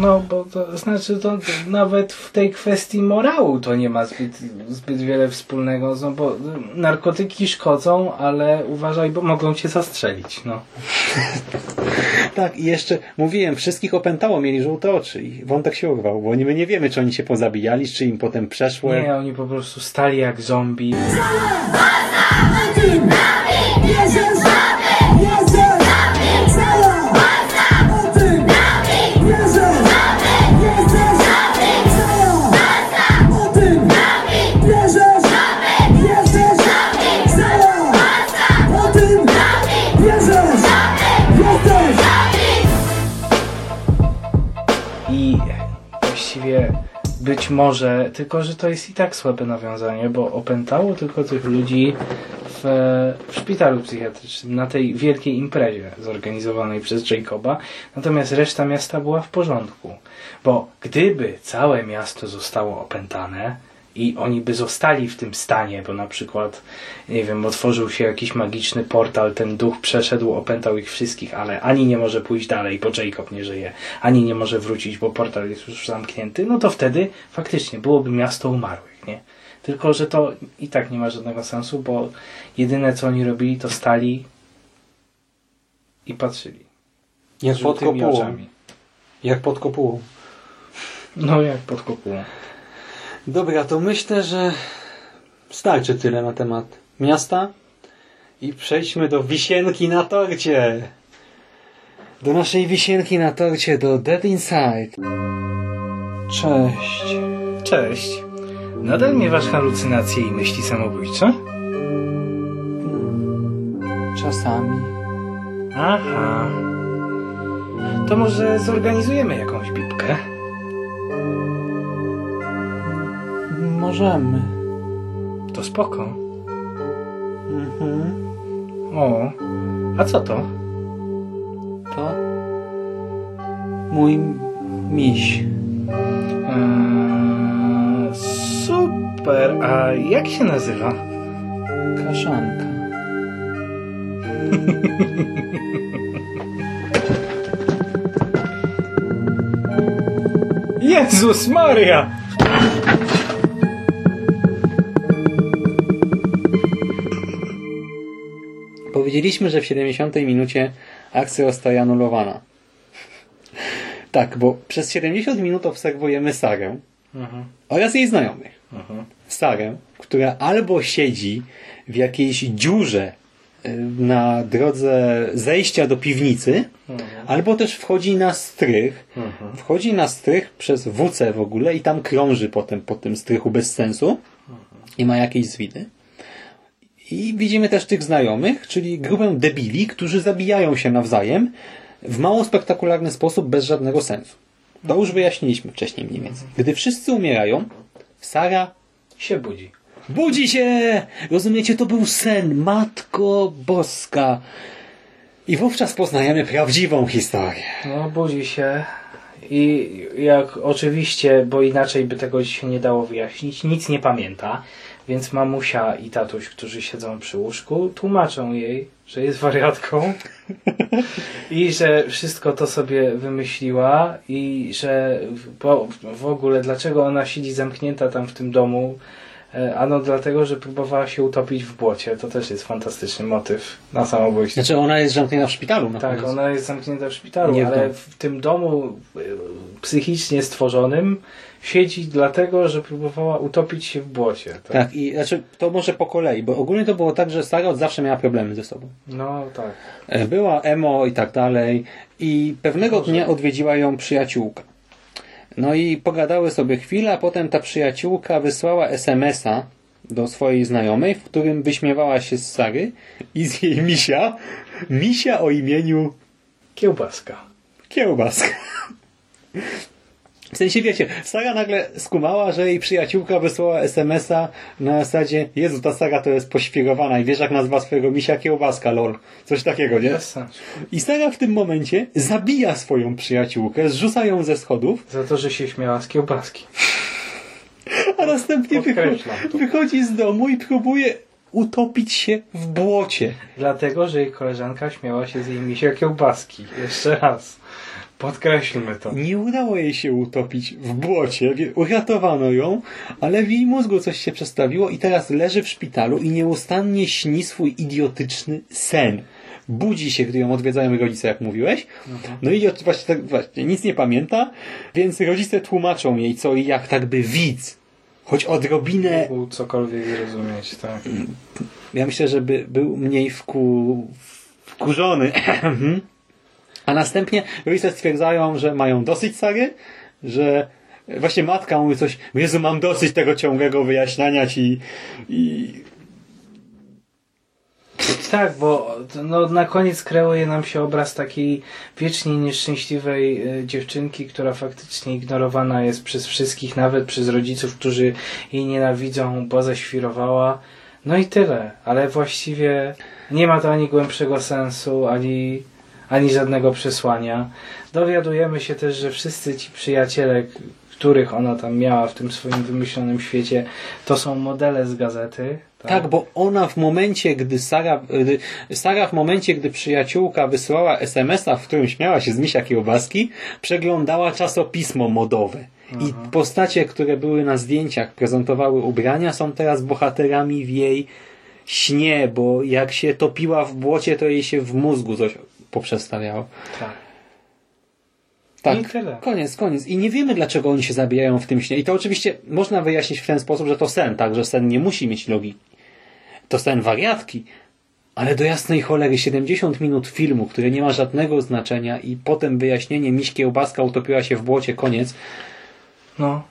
No, bo to znaczy, to nawet w tej kwestii morału to nie ma zbyt, zbyt wiele wspólnego, no bo narkotyki szkodzą, ale uważaj, bo mogą cię zastrzelić, no. Tak, i jeszcze mówiłem, wszystkich opętało, mieli żółte oczy i wątek się urwał, bo my nie wiemy, czy oni się pozabijali, czy im potem przeszło. Nie, oni po prostu stali jak zombie. Może, tylko że to jest i tak słabe nawiązanie, bo opętało tylko tych ludzi w, w szpitalu psychiatrycznym, na tej wielkiej imprezie zorganizowanej przez Jacoba, natomiast reszta miasta była w porządku. Bo gdyby całe miasto zostało opętane i oni by zostali w tym stanie, bo na przykład, nie wiem, otworzył się jakiś magiczny portal, ten duch przeszedł, opętał ich wszystkich, ale ani nie może pójść dalej, bo Jacob nie żyje, ani nie może wrócić, bo portal jest już zamknięty, no to wtedy faktycznie byłoby miasto umarłych, nie? Tylko, że to i tak nie ma żadnego sensu, bo jedyne co oni robili, to stali i patrzyli. Jak pod kopułą. oczami. Jak pod kopułą. No, jak pod kopułą. Dobra, to myślę, że starczy tyle na temat miasta i przejdźmy do wisienki na torcie. Do naszej wisienki na torcie, do Dead Inside. Cześć. Cześć. Nadal miewasz halucynacje i myśli samobójcze? Czasami. Aha. To może zorganizujemy jakąś bibkę? Możemy. To spoko. Mhm. O, a co to? To mój miś. Eee, super, a jak się nazywa? Kaszanka. Jezus Maria! Powiedzieliśmy, że w 70 minucie akcja zostaje anulowana. Tak, bo przez 70 minut obserwujemy Sarę Mhm. oraz jej znajomych. Mhm. Sarę, która albo siedzi w jakiejś dziurze y, na drodze zejścia do piwnicy, albo też wchodzi na strych. Mhm. Wchodzi na strych przez WC w ogóle i tam krąży potem po tym strychu bez sensu i ma jakieś zwidy. I widzimy też tych znajomych, czyli grupę debili, którzy zabijają się nawzajem w mało spektakularny sposób, bez żadnego sensu. To już wyjaśniliśmy wcześniej mniej więcej. Gdy wszyscy umierają, Sara się budzi. Budzi się! Rozumiecie, to był sen. Matko Boska. I wówczas poznajemy prawdziwą historię. No, budzi się i jak oczywiście, bo inaczej by tego się nie dało wyjaśnić, nic nie pamięta, więc mamusia i tatuś, którzy siedzą przy łóżku, tłumaczą jej, że jest wariatką i że wszystko to sobie wymyśliła i że w, ogóle dlaczego ona siedzi zamknięta tam w tym domu E, Ano dlatego, że próbowała się utopić w błocie. To też jest fantastyczny motyw na samobójstwo. Znaczy ona jest zamknięta w szpitalu. Na tak, koniec. ona jest zamknięta w szpitalu, Nie ale w tym domu e, psychicznie stworzonym siedzi dlatego, że próbowała utopić się w błocie. Tak? Tak, i znaczy to może po kolei, bo ogólnie to było tak, że Sara od zawsze miała problemy ze sobą. No tak. E, Była emo i tak dalej i pewnego dnia odwiedziła ją przyjaciółka. No i pogadały sobie chwilę, a potem ta przyjaciółka wysłała SMS-a do swojej znajomej, w którym wyśmiewała się z Sary i z jej misia. Misia o imieniu Kiełbaska. Kiełbaska. W sensie wiecie, Sara nagle skumała, że jej przyjaciółka wysłała SMS-a na zasadzie Jezu, ta Sara to jest poświrowana i wiesz jak nazwa swojego misia kiełbaska, lol. Coś takiego, nie? I Sara w tym momencie zabija swoją przyjaciółkę, zrzuca ją ze schodów, Za to, że się śmiała z kiełbaski. a następnie wychodzi z domu i próbuje utopić się w błocie. Dlatego, że jej koleżanka śmiała się z jej misia kiełbaski. Jeszcze raz. Podkreślmy to. Nie udało jej się utopić w błocie, uratowano ją, ale w jej mózgu coś się przestawiło i teraz leży w szpitalu i nieustannie śni swój idiotyczny sen. Budzi się, gdy ją odwiedzają rodzice, jak mówiłeś. No i właśnie, tak, właśnie nic nie pamięta, więc rodzice tłumaczą jej co i jak, tak by widz. Choć odrobinę Mógł cokolwiek zrozumieć, tak. ja myślę, że by był mniej wku, wkurzony. A następnie rodzice stwierdzają, że mają dosyć Sary, że właśnie matka mówi coś, Jezu, mam dosyć tego ciągłego wyjaśniania ci i Tak, bo no, na koniec kreuje nam się obraz takiej wiecznie nieszczęśliwej e, dziewczynki, która faktycznie ignorowana jest przez wszystkich, nawet przez rodziców, którzy jej nienawidzą, bo zaświrowała. No i tyle, ale właściwie nie ma to ani głębszego sensu, ani, ani żadnego przesłania. Dowiadujemy się też, że wszyscy ci przyjaciele, których ona tam miała w tym swoim wymyślonym świecie, to są modele z gazety. tak, bo ona w momencie, gdy Sara, Sara w momencie, gdy przyjaciółka wysyłała SMS-a, w którym śmiała się z misia kiełbaski, przeglądała czasopismo modowe. I postacie, które były na zdjęciach, prezentowały ubrania, są teraz bohaterami w jej śnie, bo jak się topiła w błocie, to jej się w mózgu coś poprzestawiało. Tak. Tak, I tyle. koniec, koniec. I nie wiemy, dlaczego oni się zabijają w tym śnie. I to oczywiście można wyjaśnić w ten sposób, że to sen, tak, że sen nie musi mieć logiki. To sen wariatki. Ale do jasnej cholery 70 minut filmu, który nie ma żadnego znaczenia i potem wyjaśnienie miś kiełbaska utopiła się w błocie, koniec. No,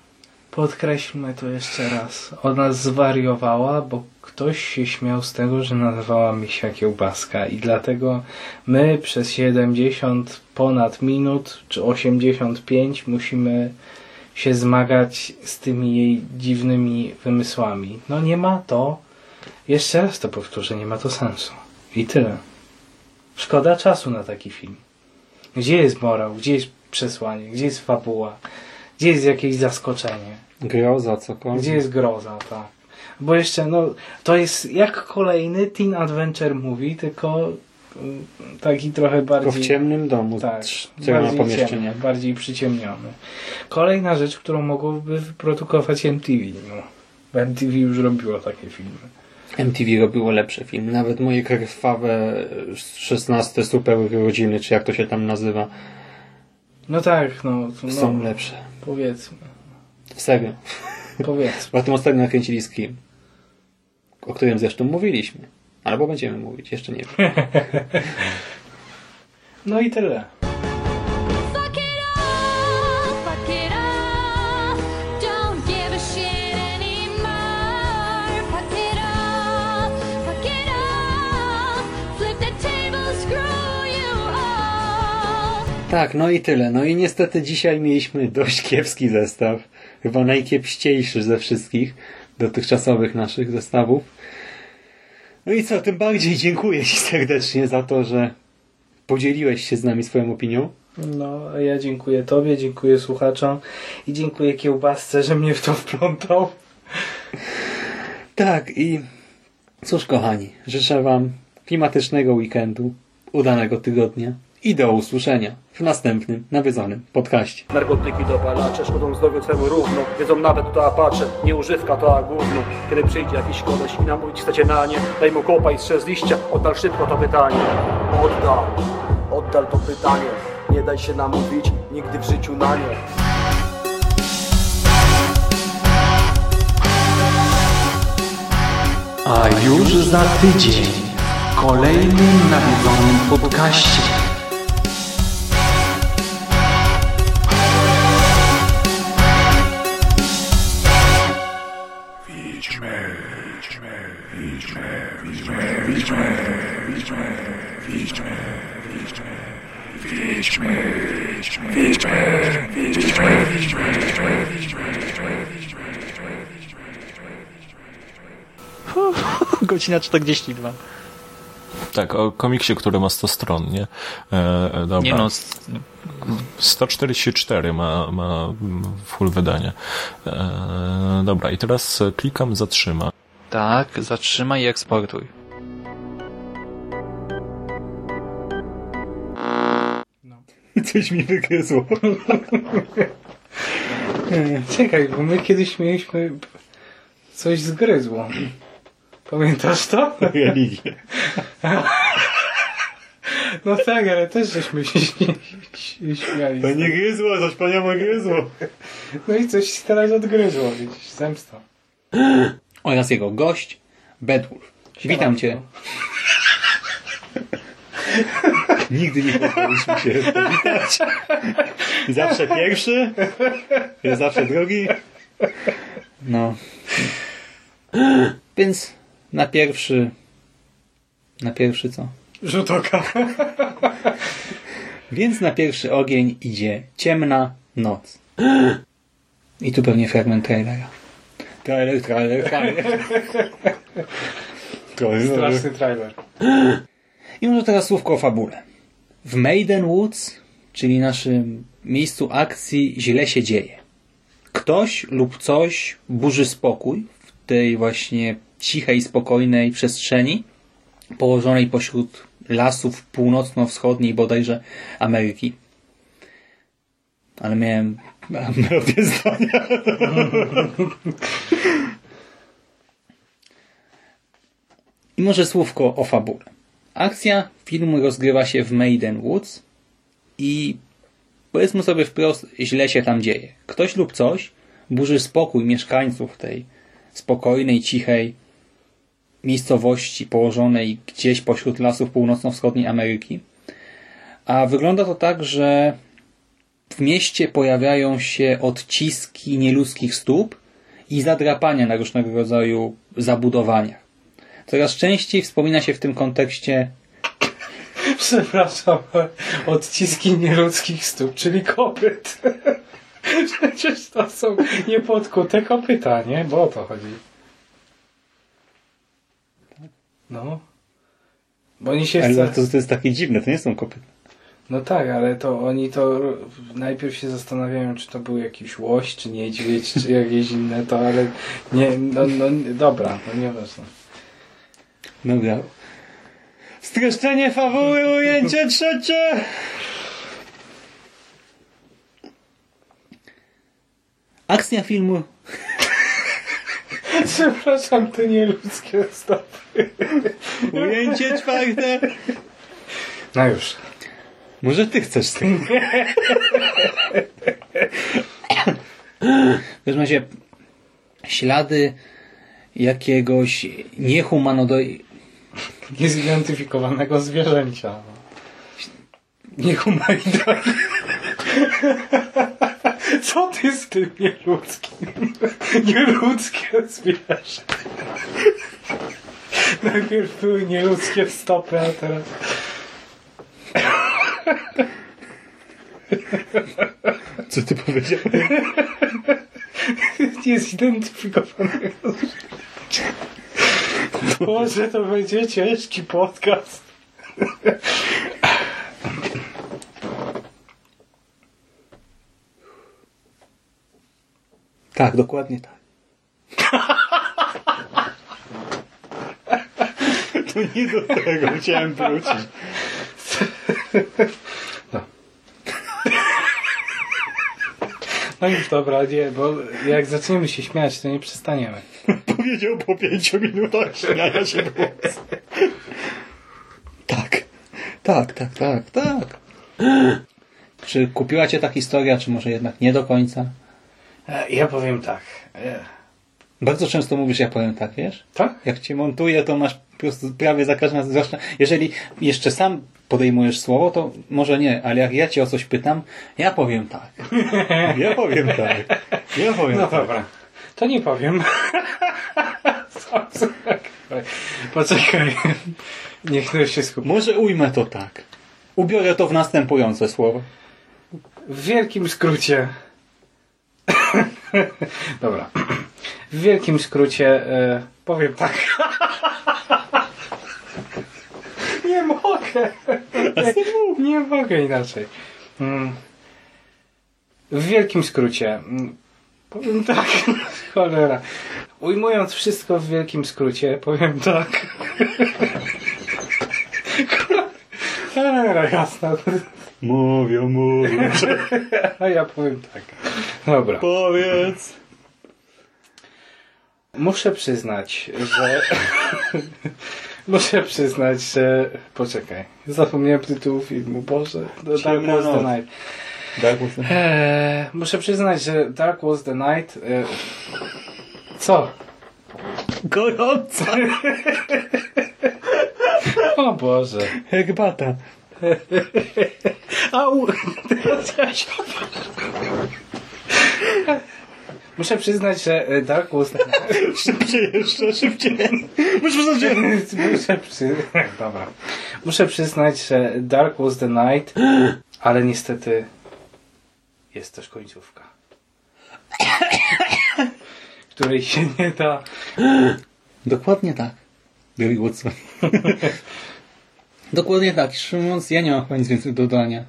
podkreślmy to jeszcze raz. Ona zwariowała, bo ktoś się śmiał z tego, że nazwała misia kiełbaska i dlatego my przez 70 ponad minut, czy 85 musimy się zmagać z tymi jej dziwnymi wymysłami. No nie ma to, jeszcze raz to powtórzę, nie ma to sensu. I tyle. Szkoda czasu na taki film. Gdzie jest morał? Gdzie jest przesłanie? Gdzie jest fabuła? Gdzie jest jakieś zaskoczenie? Groza, cokolwiek. Gdzie jest groza, tak. Bo jeszcze, no, to jest jak kolejny Teen Adventure Movie, tylko mm, taki trochę bardziej... Tylko w ciemnym domu. Tak, z bardziej ciemny, bardziej przyciemniony. Kolejna rzecz, którą mogłoby wyprodukować MTV, no. MTV już robiło takie filmy. MTV robiło lepsze filmy. Nawet moje krwawe 16 super rodziny, czy jak to się tam nazywa, No tak, no. no są lepsze. Powiedzmy. Serio. Powiedzmy. Bo tym ostatnio nakręcili Scream o którym zresztą mówiliśmy. Albo będziemy mówić, jeszcze nie wiem. no i tyle. Tak, no i tyle. No i niestety dzisiaj mieliśmy dość kiepski zestaw. Chyba najkiepściejszy ze wszystkich dotychczasowych naszych zestawów. No i co, tym bardziej dziękuję Ci serdecznie za to, że podzieliłeś się z nami swoją opinią. No, a ja dziękuję Tobie, dziękuję słuchaczom i dziękuję Kiełbasce, że mnie w to wplątał. Tak i cóż kochani, życzę Wam klimatycznego weekendu, udanego tygodnia i do usłyszenia w następnym nawiedzonym podcaście. Narkotyki dopalacze szkodzą zdrowiu całemu równo. Wiedzą nawet to apacze, nie używka to a gówno. Kiedy przyjdzie jakiś koleś i namówić chcecie na nie Daj mu kopa i strzel z liścia, oddal szybko to pytanie. Oddal, oddal to pytanie. Nie daj się namówić, nigdy w życiu na nie. A już za tydzień w kolejnym nawiedzonym podcaście. Wiedźmy, wiedźmy, wiedźmy, wiedźmy, wiedźmy, Godzina 42. Tak, o komiksie, który ma 100 stron, nie? E, e, dobra. Nie no, 144 ma, ma full wydanie. E, dobra, i teraz klikam zatrzyma. Tak, zatrzymaj i eksportuj. Coś mi wygryzło. Czekaj, bo my kiedyś mieliśmy coś zgryzło. Pamiętasz to? Religię. No tak, ale też żeśmy się śmiali. To nie gryzło, coś panią gryzło. No i coś teraz odgryzło, widzisz, zemsta. Oraz jego gość, Bedwulf. Witam Cię. Nigdy nie powinniśmy się powitać. Zawsze pierwszy, jest zawsze drugi. No. Więc na pierwszy... Na pierwszy co? Rzut oka. Więc na pierwszy ogień idzie ciemna noc. I tu pewnie fragment trailera. Trailer, trailer, trailer. Straszny trailer. I może teraz słówko o fabule. W Maiden Woods, czyli naszym miejscu akcji, źle się dzieje. Ktoś lub coś burzy spokój w tej właśnie cichej, spokojnej przestrzeni położonej pośród lasów północno-wschodniej bodajże Ameryki. Ale miałem melodię zdania. I może słówko o fabule. Akcja filmu rozgrywa się w Maiden Woods i powiedzmy sobie wprost, źle się tam dzieje. Ktoś lub coś burzy spokój mieszkańców tej spokojnej, cichej miejscowości położonej gdzieś pośród lasów północno-wschodniej Ameryki. A wygląda to tak, że w mieście pojawiają się odciski nieludzkich stóp i zadrapania na różnego rodzaju zabudowaniach. Coraz częściej wspomina się w tym kontekście Przepraszam, odciski nieludzkich stóp, czyli kopyt. Przecież to są niepodkute kopyta, nie? Bo o to chodzi. No. Bo oni się... Ale chce- to, to jest takie dziwne, to nie są kopyty. No tak, ale to oni to najpierw się zastanawiają, czy to był jakiś łoś, czy niedźwiedź, czy jakieś inne to, ale nie, no, no dobra, no nieważne. Dobra. Streszczenie fabuły, ujęcie trzecie! Akcja filmu Przepraszam, to nie ludzkie stopy. Ujęcie czwarte. No już. Może ty chcesz z tym? W każdym razie ślady jakiegoś niehumanoidowego Niezidentyfikowanego zwierzęcia. Niehumanoidalnego. Co ty z tym nieludzkim? Nieludzkie zwierzę. Najpierw były nieludzkie stopy, a teraz... Co ty powiedziałeś? Niezidentyfikowanego Boże, to będzie ciężki podcast. Tak, dokładnie tak. To nie do tego chciałem wrócić. No już dobra, nie, bo jak zaczniemy się śmiać, to nie przestaniemy. Powiedział po pięciu minutach śmiania się głos. Tak. Tak, tak, tak, tak. Czy kupiła cię ta historia, czy może jednak nie do końca? E, Ja powiem tak. e, Bardzo często mówisz, ja powiem tak, wiesz? Tak? Jak cię montuję, to masz po prostu prawie za każdym razem, zwłaszcza jeżeli jeszcze sam podejmujesz słowo, to może nie, ale jak ja cię o coś pytam, ja powiem tak. Ja powiem tak. Ja powiem No tak. dobra. To nie powiem. Poczekaj. Niech ktoś się skupi. Może ujmę to tak. Ubiorę to w następujące słowo. W wielkim skrócie. Dobra. W wielkim skrócie e, powiem tak. Nie mogę. Nie, mogę inaczej. Mm. W wielkim skrócie. mm, Powiem tak. Cholera. Ujmując wszystko w wielkim skrócie, powiem tak. Cholera, jasna. Mówią, mówią. A ja powiem tak. Dobra. Powiedz. Muszę przyznać, że... Muszę przyznać, że... Poczekaj. Zapomniałem tytułu filmu. Boże. The Dark Was the. Night. Dark Was the Night. Eee, muszę przyznać, że Dark Was the Night... E... Co? Gorąco. O Boże. Herbata. Au! Teraz ja się... Muszę przyznać, że e, Dark Was the Night... Szybciej jeszcze, szybciej. Muszę przyznać, że... Muszę przy... Dobra. Muszę przyznać, że Dark Was the Night, ale niestety jest też końcówka. Której się nie da. Dokładnie tak. Billy Woodson. Dokładnie tak. Mówiąc, ja nie mam chyba nic więcej do dodania.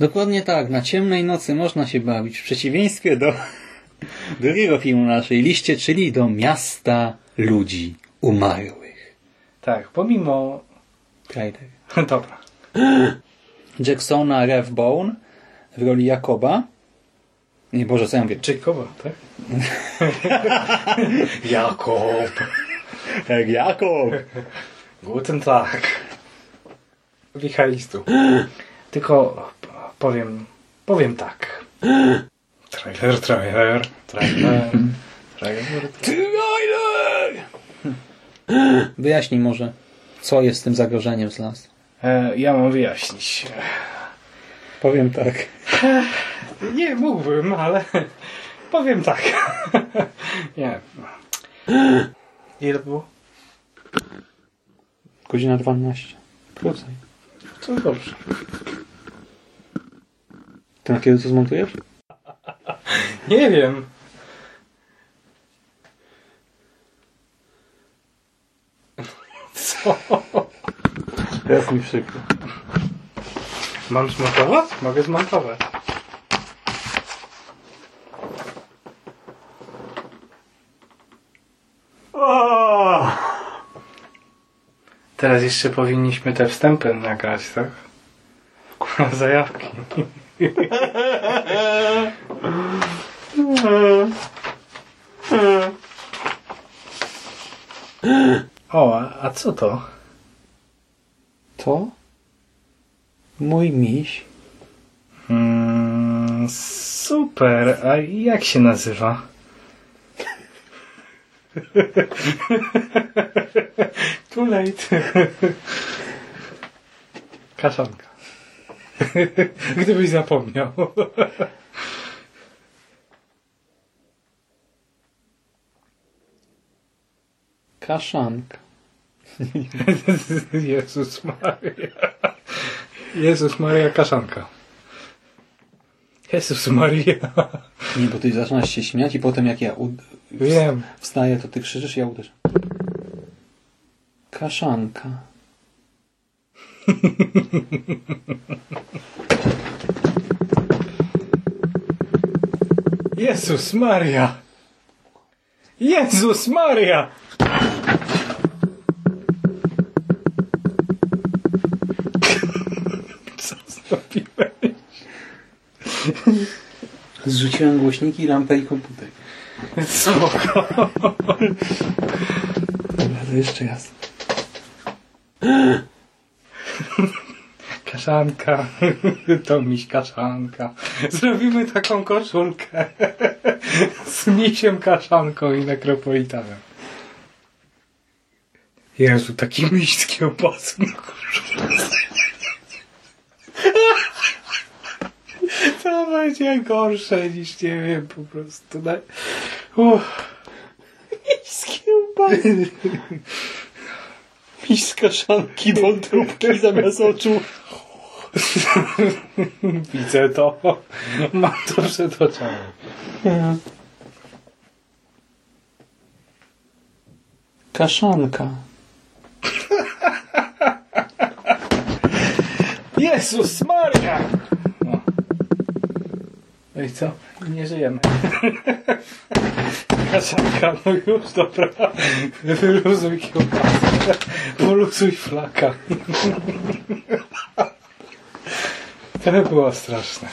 Dokładnie tak. Na ciemnej nocy można się bawić. W przeciwieństwie do drugiego filmu naszej liście, czyli do Miasta Ludzi Umarłych. Tak, pomimo... Trailer. Dobra. Jacksona Rev Bone w roli Jakoba. Nie, Boże, co ja mówię? Jacoba, tak? Jakob. Jak Jakob. Guten Tag. Wichalistu. Tylko powiem, powiem tak. Trailer, trailer, trailer, trailer. Trailer! Wyjaśnij może, co jest tym zagrożeniem z las. E, ja mam wyjaśnić. Powiem tak. Nie mógłbym, ale powiem tak. Nie. Ile było? Godzina 12. Krócej. To dobrze. To na kiedy to zmontujesz? Nie wiem. Co? Teraz mi przykro. Mam zmontować? Mogę zmontować. Teraz jeszcze powinniśmy te wstępy nagrać, tak? Kurwa, zajawki. O, a, co to? To? Mój miś. Mm, super, a jak się nazywa? Too late. Kaszanka. Gdybyś zapomniał. Kaszanka. Jezus Maria. Jezus Maria Kaszanka. Jezus Maria. Nie, bo ty zaczynasz się śmiać i potem jak ja. Wiem. wstaję, to ty krzyczysz, ja uderzę. Kaszanka. Jezus Maria. Jezus Maria. Zrzuciłem głośniki, lampę i komputer. Spoko. Dobra, to jeszcze raz. Kaszanka. To miś kaszanka. Zrobimy taką koszulkę. Z misiem kaszanką i nekropolitanem. Jezu, taki miś z kiełbasą na koszulce. To będzie gorsze niż nie wiem po prostu. Na... Uff. Kiełbasy. Miś z kaszanki, wątróbki zamiast oczu. Widzę to. Mam to przed oczami. Kaszanka. Jezus Maria! No. i co? Nie żyjemy. Kaszanka, no już, dobra. Wyluzuj kiełbasę. Poluzuj flaka. To było straszne.